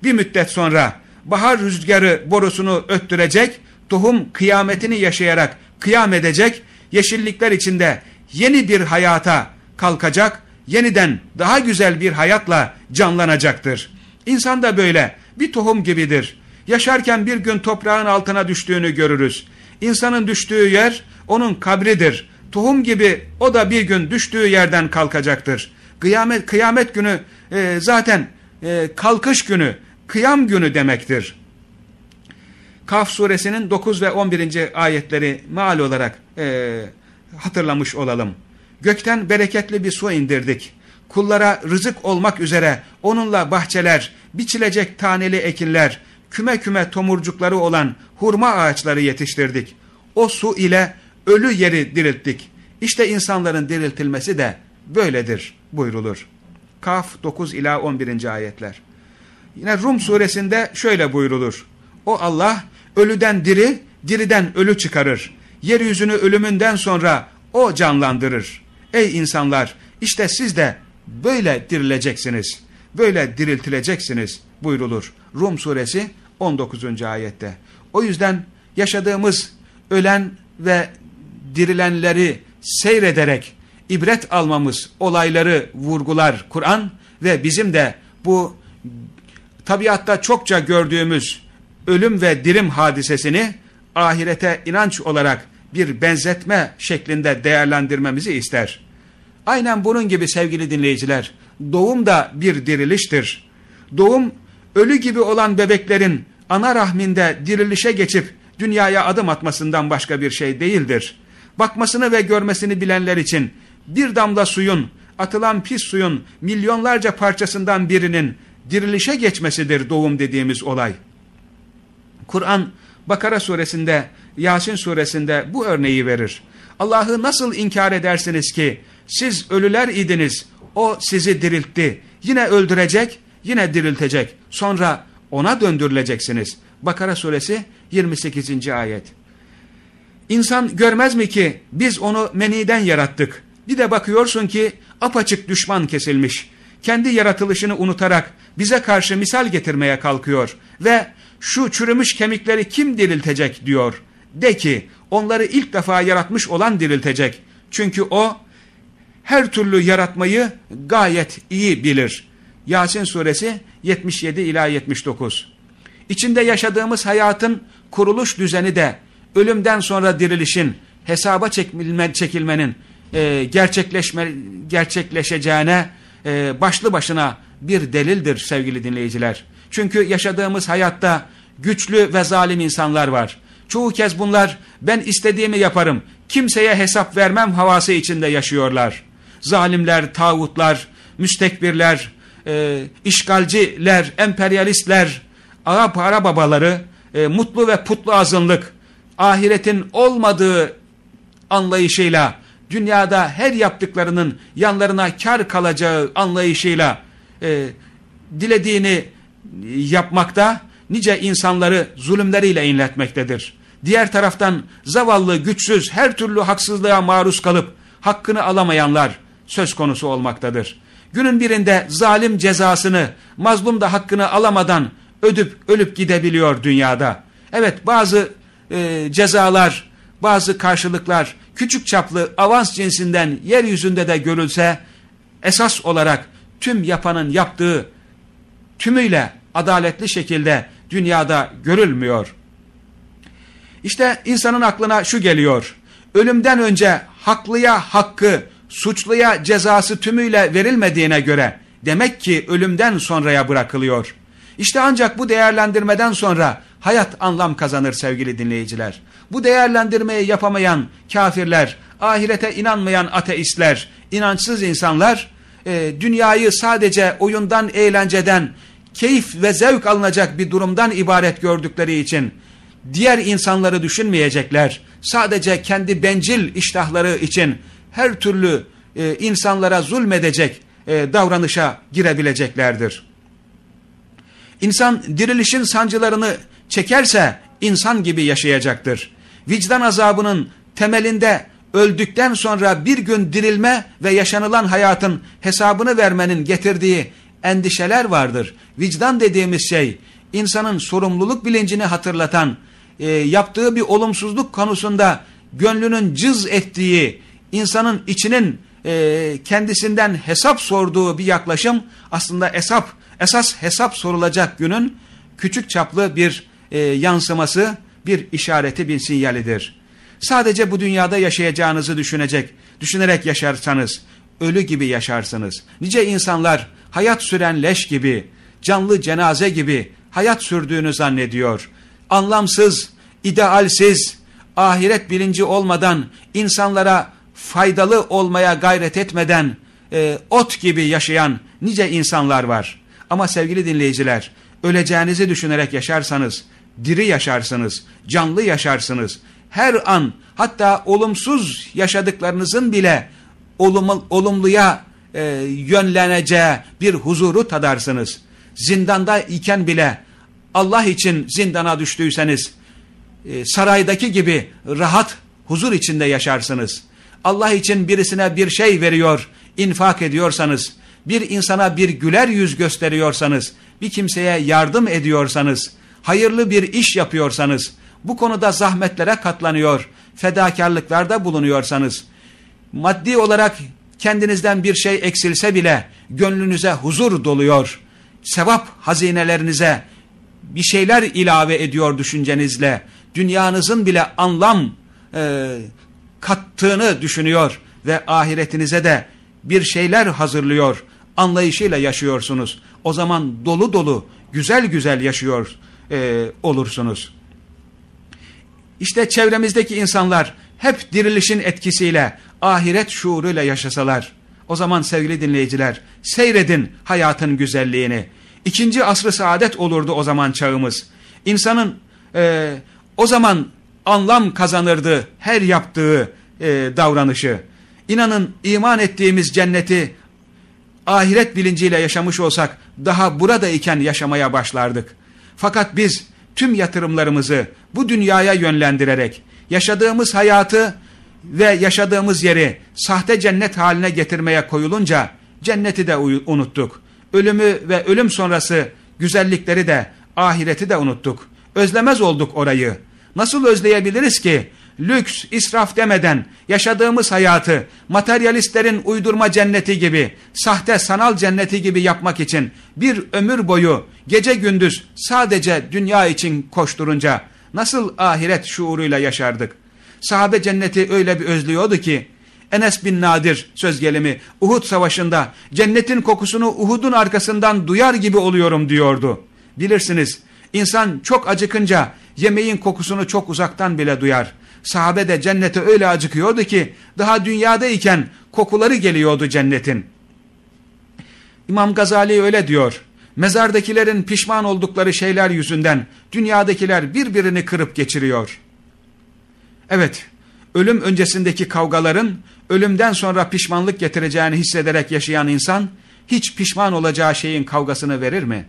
bir müddet sonra bahar rüzgarı borusunu öttürecek, tohum kıyametini yaşayarak kıyam edecek, yeşillikler içinde yeni bir hayata kalkacak, yeniden daha güzel bir hayatla canlanacaktır. İnsan da böyle bir tohum gibidir. Yaşarken bir gün toprağın altına düştüğünü görürüz. İnsanın düştüğü yer onun kabridir. Tohum gibi o da bir gün düştüğü yerden kalkacaktır. Kıyamet, kıyamet günü e, zaten e, kalkış günü, kıyam günü demektir. Kaf suresinin 9 ve 11. ayetleri mal olarak e, hatırlamış olalım. Gökten bereketli bir su indirdik. Kullara rızık olmak üzere onunla bahçeler, biçilecek taneli ekinler, küme küme tomurcukları olan hurma ağaçları yetiştirdik. O su ile ölü yeri dirilttik. İşte insanların diriltilmesi de böyledir buyrulur. Kaf 9 ila 11. ayetler. Yine Rum suresinde şöyle buyrulur. O Allah ölüden diri, diriden ölü çıkarır. Yeryüzünü ölümünden sonra o canlandırır. Ey insanlar işte siz de böyle dirileceksiniz. Böyle diriltileceksiniz buyrulur. Rum suresi 19. ayette. O yüzden yaşadığımız ölen ve dirilenleri seyrederek ibret almamız olayları vurgular Kur'an ve bizim de bu tabiatta çokça gördüğümüz ölüm ve dirim hadisesini ahirete inanç olarak bir benzetme şeklinde değerlendirmemizi ister. Aynen bunun gibi sevgili dinleyiciler, doğum da bir diriliştir. Doğum, ölü gibi olan bebeklerin ana rahminde dirilişe geçip dünyaya adım atmasından başka bir şey değildir. Bakmasını ve görmesini bilenler için bir damla suyun, atılan pis suyun milyonlarca parçasından birinin dirilişe geçmesidir doğum dediğimiz olay. Kur'an Bakara suresinde, Yasin suresinde bu örneği verir. Allah'ı nasıl inkar edersiniz ki siz ölüler idiniz, o sizi diriltti, yine öldürecek, yine diriltecek, sonra ona döndürüleceksiniz. Bakara suresi 28. ayet. İnsan görmez mi ki biz onu meniden yarattık. Bir de bakıyorsun ki apaçık düşman kesilmiş. Kendi yaratılışını unutarak bize karşı misal getirmeye kalkıyor ve şu çürümüş kemikleri kim diriltecek diyor. De ki onları ilk defa yaratmış olan diriltecek. Çünkü o her türlü yaratmayı gayet iyi bilir. Yasin suresi 77 ila 79. İçinde yaşadığımız hayatın kuruluş düzeni de ölümden sonra dirilişin, hesaba çekilme, çekilmenin e, gerçekleşme, gerçekleşeceğine e, başlı başına bir delildir sevgili dinleyiciler. Çünkü yaşadığımız hayatta güçlü ve zalim insanlar var. Çoğu kez bunlar ben istediğimi yaparım, kimseye hesap vermem havası içinde yaşıyorlar. Zalimler, tağutlar, müstekbirler, e, işgalciler, emperyalistler, ağa para babaları, e, mutlu ve putlu azınlık, ahiretin olmadığı anlayışıyla, dünyada her yaptıklarının yanlarına kar kalacağı anlayışıyla e, dilediğini yapmakta, nice insanları zulümleriyle inletmektedir. Diğer taraftan zavallı, güçsüz, her türlü haksızlığa maruz kalıp hakkını alamayanlar söz konusu olmaktadır. Günün birinde zalim cezasını, mazlum da hakkını alamadan ödüp ölüp gidebiliyor dünyada. Evet bazı e, cezalar, bazı karşılıklar küçük çaplı avans cinsinden yeryüzünde de görülse esas olarak tüm yapanın yaptığı tümüyle adaletli şekilde dünyada görülmüyor. İşte insanın aklına şu geliyor. Ölümden önce haklıya hakkı, suçluya cezası tümüyle verilmediğine göre demek ki ölümden sonraya bırakılıyor. İşte ancak bu değerlendirmeden sonra hayat anlam kazanır sevgili dinleyiciler. Bu değerlendirmeyi yapamayan kafirler, ahirete inanmayan ateistler, inançsız insanlar e, dünyayı sadece oyundan, eğlenceden, keyif ve zevk alınacak bir durumdan ibaret gördükleri için diğer insanları düşünmeyecekler. Sadece kendi bencil iştahları için her türlü e, insanlara zulmedecek e, davranışa girebileceklerdir. İnsan dirilişin sancılarını çekerse insan gibi yaşayacaktır. Vicdan azabının temelinde öldükten sonra bir gün dirilme ve yaşanılan hayatın hesabını vermenin getirdiği endişeler vardır. Vicdan dediğimiz şey insanın sorumluluk bilincini hatırlatan, e, yaptığı bir olumsuzluk konusunda gönlünün cız ettiği, insanın içinin e, kendisinden hesap sorduğu bir yaklaşım aslında hesap, esas hesap sorulacak günün küçük çaplı bir e, yansıması, bir işareti, bir sinyalidir. Sadece bu dünyada yaşayacağınızı düşünecek, düşünerek yaşarsanız, ölü gibi yaşarsınız. Nice insanlar hayat süren leş gibi, canlı cenaze gibi hayat sürdüğünü zannediyor. Anlamsız, idealsiz, ahiret bilinci olmadan, insanlara faydalı olmaya gayret etmeden, e, ot gibi yaşayan nice insanlar var. Ama sevgili dinleyiciler, öleceğinizi düşünerek yaşarsanız, diri yaşarsınız, canlı yaşarsınız. Her an hatta olumsuz yaşadıklarınızın bile olum, olumluya e, yönleneceği bir huzuru tadarsınız. Zindanda iken bile Allah için zindana düştüyseniz e, saraydaki gibi rahat huzur içinde yaşarsınız. Allah için birisine bir şey veriyor, infak ediyorsanız, bir insana bir güler yüz gösteriyorsanız, bir kimseye yardım ediyorsanız, hayırlı bir iş yapıyorsanız, bu konuda zahmetlere katlanıyor, fedakarlıklarda bulunuyorsanız, Maddi olarak kendinizden bir şey eksilse bile gönlünüze huzur doluyor. Sevap hazinelerinize bir şeyler ilave ediyor düşüncenizle. Dünyanızın bile anlam e, kattığını düşünüyor ve ahiretinize de bir şeyler hazırlıyor anlayışıyla yaşıyorsunuz. O zaman dolu dolu güzel güzel yaşıyor e, olursunuz. İşte çevremizdeki insanlar hep dirilişin etkisiyle ahiret şuuruyla yaşasalar o zaman sevgili dinleyiciler seyredin hayatın güzelliğini. İkinci asrı saadet olurdu o zaman çağımız. İnsanın e, o zaman anlam kazanırdı her yaptığı e, davranışı. İnanın iman ettiğimiz cenneti ahiret bilinciyle yaşamış olsak daha burada iken yaşamaya başlardık. Fakat biz tüm yatırımlarımızı bu dünyaya yönlendirerek yaşadığımız hayatı ve yaşadığımız yeri sahte cennet haline getirmeye koyulunca cenneti de unuttuk. Ölümü ve ölüm sonrası güzellikleri de ahireti de unuttuk. Özlemez olduk orayı. Nasıl özleyebiliriz ki lüks, israf demeden yaşadığımız hayatı materyalistlerin uydurma cenneti gibi, sahte sanal cenneti gibi yapmak için bir ömür boyu gece gündüz sadece dünya için koşturunca nasıl ahiret şuuruyla yaşardık? Sahabe cenneti öyle bir özlüyordu ki Enes bin Nadir söz gelimi Uhud savaşında cennetin kokusunu Uhud'un arkasından duyar gibi oluyorum diyordu. Bilirsiniz insan çok acıkınca yemeğin kokusunu çok uzaktan bile duyar. Sahabe de cennete öyle acıkıyordu ki daha dünyadayken kokuları geliyordu cennetin. İmam Gazali öyle diyor. Mezardakilerin pişman oldukları şeyler yüzünden dünyadakiler birbirini kırıp geçiriyor. Evet, ölüm öncesindeki kavgaların ölümden sonra pişmanlık getireceğini hissederek yaşayan insan hiç pişman olacağı şeyin kavgasını verir mi?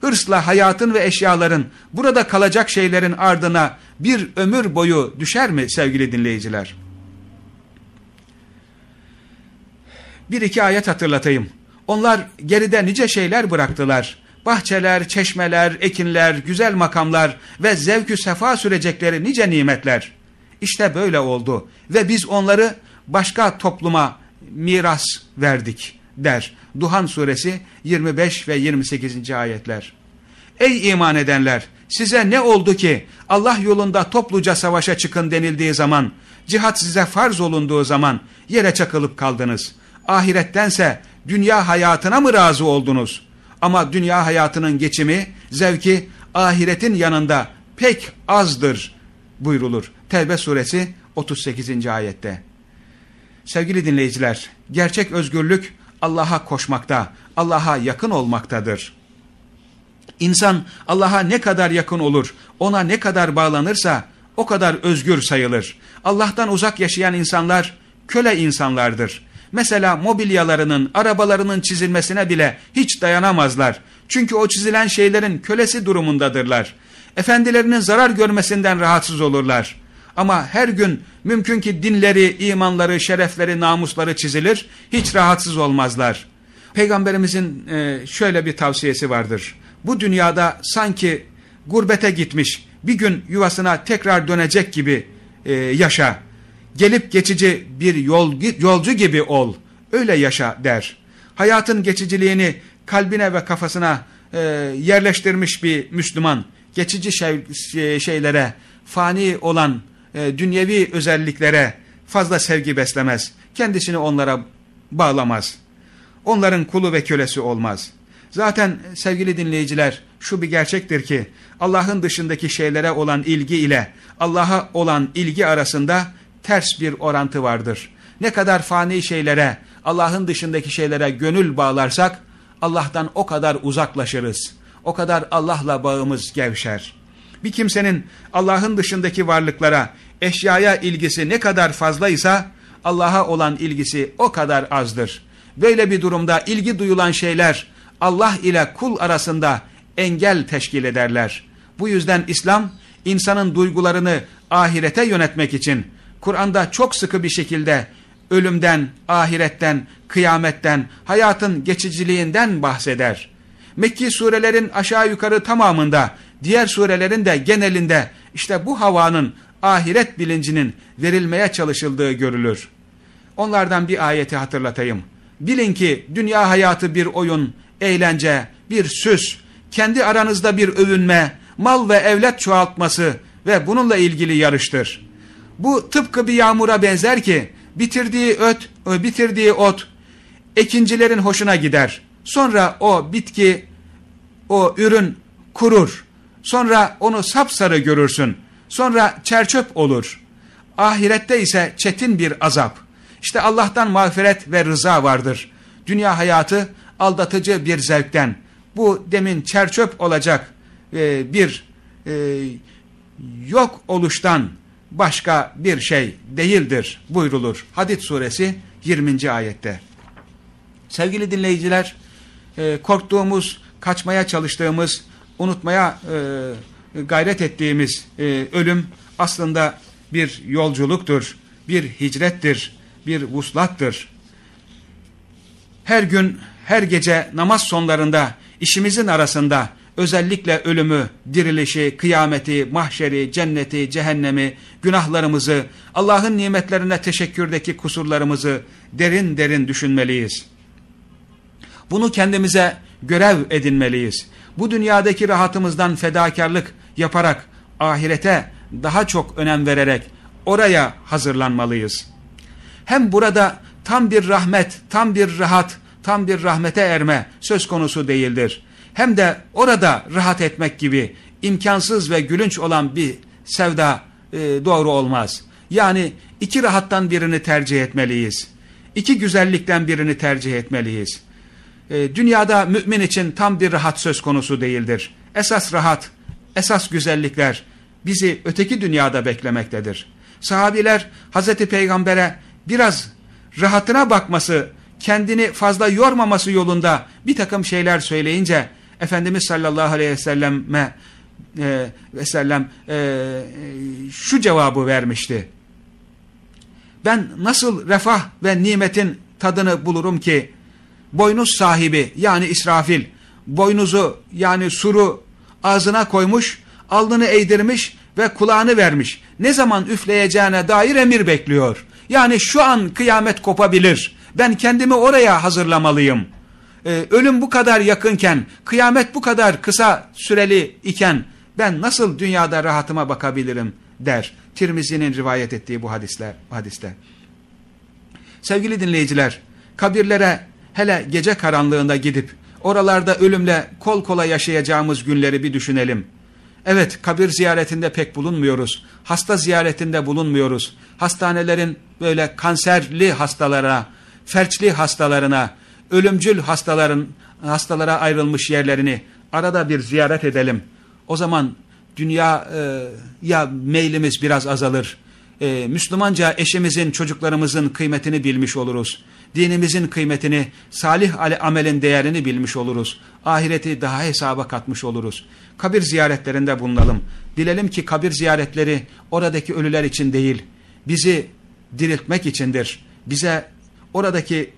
Hırsla hayatın ve eşyaların burada kalacak şeylerin ardına bir ömür boyu düşer mi sevgili dinleyiciler? Bir iki ayet hatırlatayım. Onlar geride nice şeyler bıraktılar. Bahçeler, çeşmeler, ekinler, güzel makamlar ve zevkü sefa sürecekleri nice nimetler. İşte böyle oldu ve biz onları başka topluma miras verdik der. Duhan suresi 25 ve 28. ayetler. Ey iman edenler size ne oldu ki Allah yolunda topluca savaşa çıkın denildiği zaman, cihat size farz olunduğu zaman yere çakılıp kaldınız. Ahirettense dünya hayatına mı razı oldunuz? Ama dünya hayatının geçimi, zevki ahiretin yanında pek azdır buyrulur. Tevbe suresi 38. ayette. Sevgili dinleyiciler, gerçek özgürlük Allah'a koşmakta, Allah'a yakın olmaktadır. İnsan Allah'a ne kadar yakın olur, ona ne kadar bağlanırsa o kadar özgür sayılır. Allah'tan uzak yaşayan insanlar köle insanlardır. Mesela mobilyalarının, arabalarının çizilmesine bile hiç dayanamazlar. Çünkü o çizilen şeylerin kölesi durumundadırlar. Efendilerinin zarar görmesinden rahatsız olurlar. Ama her gün mümkün ki dinleri, imanları, şerefleri, namusları çizilir, hiç rahatsız olmazlar. Peygamberimizin e, şöyle bir tavsiyesi vardır. Bu dünyada sanki gurbete gitmiş, bir gün yuvasına tekrar dönecek gibi e, yaşa. Gelip geçici bir yol, yolcu gibi ol, öyle yaşa der. Hayatın geçiciliğini kalbine ve kafasına e, yerleştirmiş bir Müslüman, geçici şey, şeylere, fani olan e, dünyevi özelliklere fazla sevgi beslemez. Kendisini onlara bağlamaz. Onların kulu ve kölesi olmaz. Zaten sevgili dinleyiciler şu bir gerçektir ki Allah'ın dışındaki şeylere olan ilgi ile Allah'a olan ilgi arasında ters bir orantı vardır. Ne kadar fani şeylere, Allah'ın dışındaki şeylere gönül bağlarsak Allah'tan o kadar uzaklaşırız. O kadar Allah'la bağımız gevşer. Bir kimsenin Allah'ın dışındaki varlıklara, eşyaya ilgisi ne kadar fazlaysa Allah'a olan ilgisi o kadar azdır. Böyle bir durumda ilgi duyulan şeyler Allah ile kul arasında engel teşkil ederler. Bu yüzden İslam insanın duygularını ahirete yönetmek için Kur'an'da çok sıkı bir şekilde ölümden, ahiretten, kıyametten, hayatın geçiciliğinden bahseder. Mekki surelerin aşağı yukarı tamamında, diğer surelerin de genelinde işte bu havanın ahiret bilincinin verilmeye çalışıldığı görülür. onlardan bir ayeti hatırlatayım. Bilin ki dünya hayatı bir oyun, eğlence, bir süs, kendi aranızda bir övünme, mal ve evlat çoğaltması ve bununla ilgili yarıştır. Bu tıpkı bir yağmura benzer ki bitirdiği öt, bitirdiği ot ekincilerin hoşuna gider. Sonra o bitki, o ürün kurur. Sonra onu sapsarı görürsün. Sonra çerçöp olur. Ahirette ise çetin bir azap. İşte Allah'tan mağfiret ve rıza vardır. Dünya hayatı aldatıcı bir zevkten. Bu demin çerçöp olacak e, bir e, yok oluştan başka bir şey değildir buyrulur. Hadid suresi 20. ayette. Sevgili dinleyiciler, e, korktuğumuz, kaçmaya çalıştığımız, unutmaya e, gayret ettiğimiz e, ölüm aslında bir yolculuktur, bir hicrettir, bir vuslattır. Her gün, her gece namaz sonlarında, işimizin arasında özellikle ölümü, dirilişi, kıyameti, mahşeri, cenneti, cehennemi, günahlarımızı, Allah'ın nimetlerine teşekkürdeki kusurlarımızı derin derin düşünmeliyiz. Bunu kendimize görev edinmeliyiz. Bu dünyadaki rahatımızdan fedakarlık yaparak ahirete daha çok önem vererek oraya hazırlanmalıyız. Hem burada tam bir rahmet, tam bir rahat, tam bir rahmete erme söz konusu değildir. Hem de orada rahat etmek gibi imkansız ve gülünç olan bir sevda e, doğru olmaz. Yani iki rahattan birini tercih etmeliyiz. İki güzellikten birini tercih etmeliyiz. E, dünyada mümin için tam bir rahat söz konusu değildir. Esas rahat, esas güzellikler bizi öteki dünyada beklemektedir. Sahabiler Hazreti Peygamber'e biraz rahatına bakması, kendini fazla yormaması yolunda bir takım şeyler söyleyince Efendimiz sallallahu aleyhi ve selleme e, ve sellem e, şu cevabı vermişti. Ben nasıl refah ve nimetin tadını bulurum ki boynuz sahibi yani İsrafil boynuzu yani suru ağzına koymuş, alnını eğdirmiş ve kulağını vermiş. Ne zaman üfleyeceğine dair emir bekliyor. Yani şu an kıyamet kopabilir. Ben kendimi oraya hazırlamalıyım. Ee, ölüm bu kadar yakınken, kıyamet bu kadar kısa süreli iken ben nasıl dünyada rahatıma bakabilirim der. Tirmizi'nin rivayet ettiği bu hadisler, hadiste. Sevgili dinleyiciler, kabirlere hele gece karanlığında gidip oralarda ölümle kol kola yaşayacağımız günleri bir düşünelim. Evet kabir ziyaretinde pek bulunmuyoruz. Hasta ziyaretinde bulunmuyoruz. Hastanelerin böyle kanserli hastalara, felçli hastalarına, ölümcül hastaların hastalara ayrılmış yerlerini arada bir ziyaret edelim. O zaman dünya e, ya meylimiz biraz azalır. E, Müslümanca eşimizin, çocuklarımızın kıymetini bilmiş oluruz. Dinimizin kıymetini, salih amelin değerini bilmiş oluruz. Ahireti daha hesaba katmış oluruz. Kabir ziyaretlerinde bulunalım. Bilelim ki kabir ziyaretleri oradaki ölüler için değil, bizi diriltmek içindir. Bize oradaki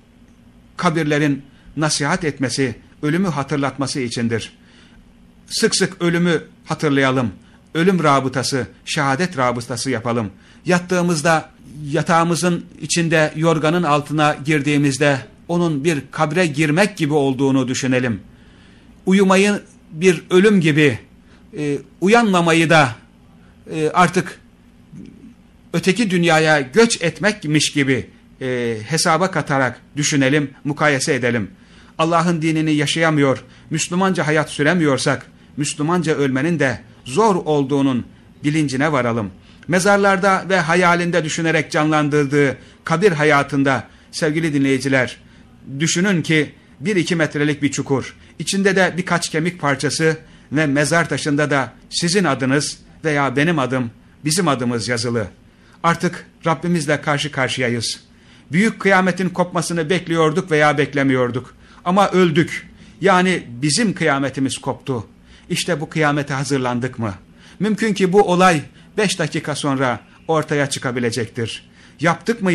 kabirlerin nasihat etmesi, ölümü hatırlatması içindir. Sık sık ölümü hatırlayalım. Ölüm rabıtası, şehadet rabıtası yapalım. Yattığımızda yatağımızın içinde yorganın altına girdiğimizde onun bir kabre girmek gibi olduğunu düşünelim. Uyumayı bir ölüm gibi, e, uyanmamayı da e, artık öteki dünyaya göç etmekmiş gibi e, hesaba katarak düşünelim, mukayese edelim. Allah'ın dinini yaşayamıyor, Müslümanca hayat süremiyorsak, Müslümanca ölmenin de zor olduğunun bilincine varalım. Mezarlarda ve hayalinde düşünerek canlandırdığı kabir hayatında sevgili dinleyiciler, düşünün ki bir iki metrelik bir çukur, içinde de birkaç kemik parçası ve mezar taşında da sizin adınız veya benim adım, bizim adımız yazılı. Artık Rabbimizle karşı karşıyayız. Büyük kıyametin kopmasını bekliyorduk veya beklemiyorduk. Ama öldük. Yani bizim kıyametimiz koptu. İşte bu kıyamete hazırlandık mı? Mümkün ki bu olay beş dakika sonra ortaya çıkabilecektir. Yaptık mı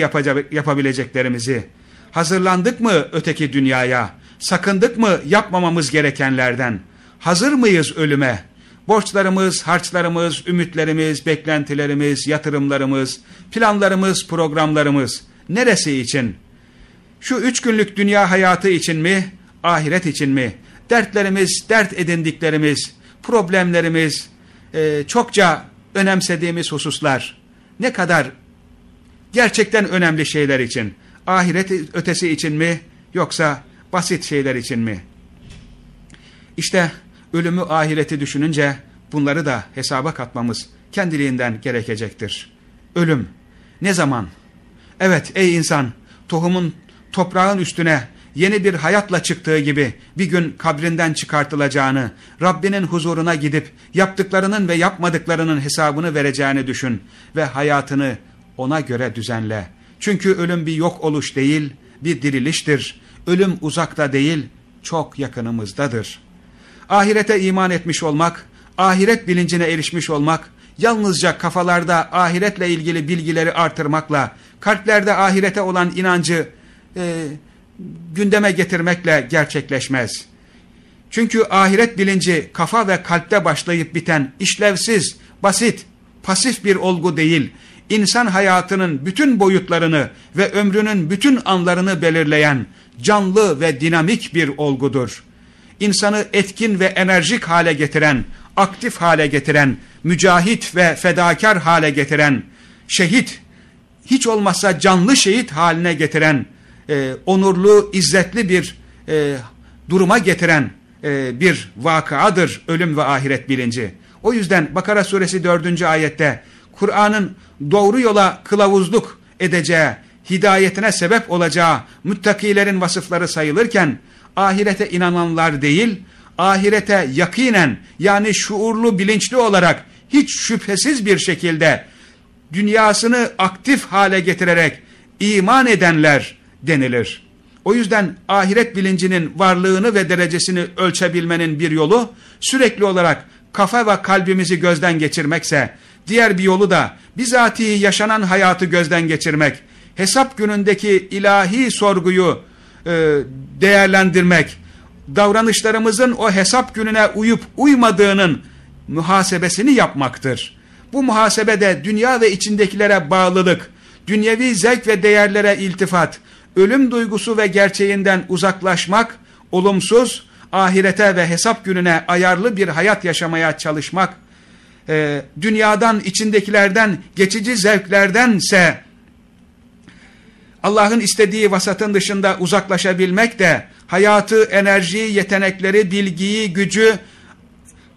yapabileceklerimizi? Hazırlandık mı öteki dünyaya? Sakındık mı yapmamamız gerekenlerden? Hazır mıyız ölüme? Borçlarımız, harçlarımız, ümitlerimiz, beklentilerimiz, yatırımlarımız, planlarımız, programlarımız Neresi için? Şu üç günlük dünya hayatı için mi? Ahiret için mi? Dertlerimiz, dert edindiklerimiz, problemlerimiz, e, çokça önemsediğimiz hususlar ne kadar gerçekten önemli şeyler için? Ahiret ötesi için mi? Yoksa basit şeyler için mi? İşte ölümü ahireti düşününce bunları da hesaba katmamız kendiliğinden gerekecektir. Ölüm ne zaman? Evet ey insan tohumun toprağın üstüne yeni bir hayatla çıktığı gibi bir gün kabrinden çıkartılacağını, Rabbinin huzuruna gidip yaptıklarının ve yapmadıklarının hesabını vereceğini düşün ve hayatını ona göre düzenle. Çünkü ölüm bir yok oluş değil, bir diriliştir. Ölüm uzakta değil, çok yakınımızdadır. Ahirete iman etmiş olmak, ahiret bilincine erişmiş olmak, yalnızca kafalarda ahiretle ilgili bilgileri artırmakla, kalplerde ahirete olan inancı e, gündeme getirmekle gerçekleşmez. Çünkü ahiret bilinci kafa ve kalpte başlayıp biten işlevsiz, basit, pasif bir olgu değil, insan hayatının bütün boyutlarını ve ömrünün bütün anlarını belirleyen canlı ve dinamik bir olgudur. İnsanı etkin ve enerjik hale getiren, aktif hale getiren, mücahit ve fedakar hale getiren, şehit, hiç olmazsa canlı şehit haline getiren, e, onurlu, izzetli bir e, duruma getiren e, bir vakaadır ölüm ve ahiret bilinci. O yüzden Bakara suresi 4. ayette Kur'an'ın doğru yola kılavuzluk edeceği, hidayetine sebep olacağı müttakilerin vasıfları sayılırken ahirete inananlar değil, ahirete yakinen yani şuurlu bilinçli olarak hiç şüphesiz bir şekilde dünyasını aktif hale getirerek iman edenler denilir. O yüzden ahiret bilincinin varlığını ve derecesini ölçebilmenin bir yolu sürekli olarak kafa ve kalbimizi gözden geçirmekse, diğer bir yolu da bizatihi yaşanan hayatı gözden geçirmek, hesap günündeki ilahi sorguyu e, değerlendirmek, davranışlarımızın o hesap gününe uyup uymadığının muhasebesini yapmaktır. Bu muhasebede dünya ve içindekilere bağlılık, dünyevi zevk ve değerlere iltifat, ölüm duygusu ve gerçeğinden uzaklaşmak, olumsuz, ahirete ve hesap gününe ayarlı bir hayat yaşamaya çalışmak, e, dünyadan, içindekilerden, geçici zevklerdense Allah'ın istediği vasatın dışında uzaklaşabilmek de hayatı, enerjiyi, yetenekleri, bilgiyi, gücü,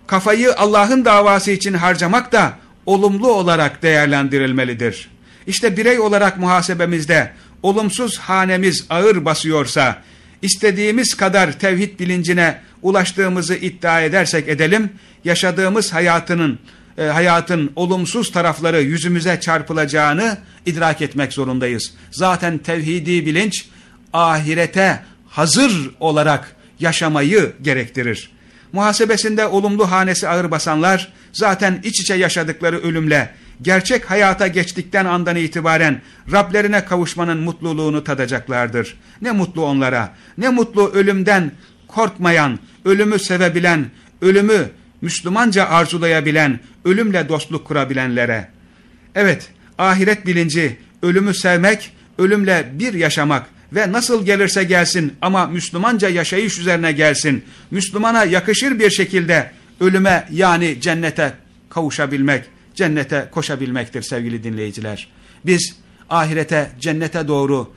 kafayı Allah'ın davası için harcamak da olumlu olarak değerlendirilmelidir. İşte birey olarak muhasebemizde olumsuz hanemiz ağır basıyorsa, istediğimiz kadar tevhid bilincine ulaştığımızı iddia edersek edelim, yaşadığımız hayatının e, hayatın olumsuz tarafları yüzümüze çarpılacağını idrak etmek zorundayız. Zaten tevhidi bilinç ahirete hazır olarak yaşamayı gerektirir. Muhasebesinde olumlu hanesi ağır basanlar zaten iç içe yaşadıkları ölümle gerçek hayata geçtikten andan itibaren Rablerine kavuşmanın mutluluğunu tadacaklardır. Ne mutlu onlara, ne mutlu ölümden korkmayan, ölümü sevebilen, ölümü Müslümanca arzulayabilen, ölümle dostluk kurabilenlere. Evet, ahiret bilinci, ölümü sevmek, ölümle bir yaşamak ve nasıl gelirse gelsin ama Müslümanca yaşayış üzerine gelsin. Müslümana yakışır bir şekilde ölüme yani cennete kavuşabilmek, cennete koşabilmektir sevgili dinleyiciler. Biz ahirete, cennete doğru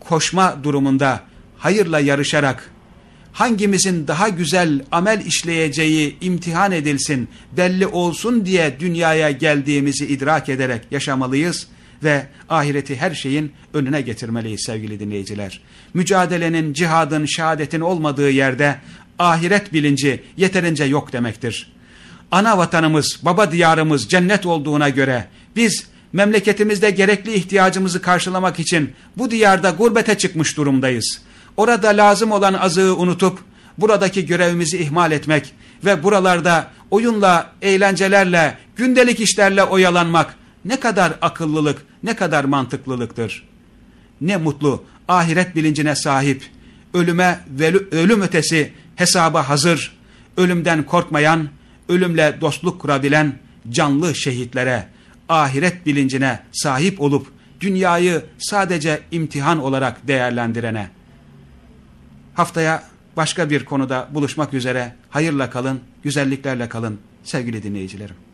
koşma durumunda hayırla yarışarak hangimizin daha güzel amel işleyeceği imtihan edilsin, belli olsun diye dünyaya geldiğimizi idrak ederek yaşamalıyız ve ahireti her şeyin önüne getirmeliyiz sevgili dinleyiciler. Mücadelenin, cihadın, şehadetin olmadığı yerde ahiret bilinci yeterince yok demektir. Ana vatanımız, baba diyarımız cennet olduğuna göre biz memleketimizde gerekli ihtiyacımızı karşılamak için bu diyarda gurbete çıkmış durumdayız. Orada lazım olan azığı unutup buradaki görevimizi ihmal etmek ve buralarda oyunla, eğlencelerle, gündelik işlerle oyalanmak ne kadar akıllılık, ne kadar mantıklılıktır. Ne mutlu ahiret bilincine sahip, ölüme ve ölüm ötesi hesaba hazır, ölümden korkmayan, ölümle dostluk kurabilen canlı şehitlere, ahiret bilincine sahip olup dünyayı sadece imtihan olarak değerlendirene. Haftaya başka bir konuda buluşmak üzere hayırla kalın, güzelliklerle kalın sevgili dinleyicilerim.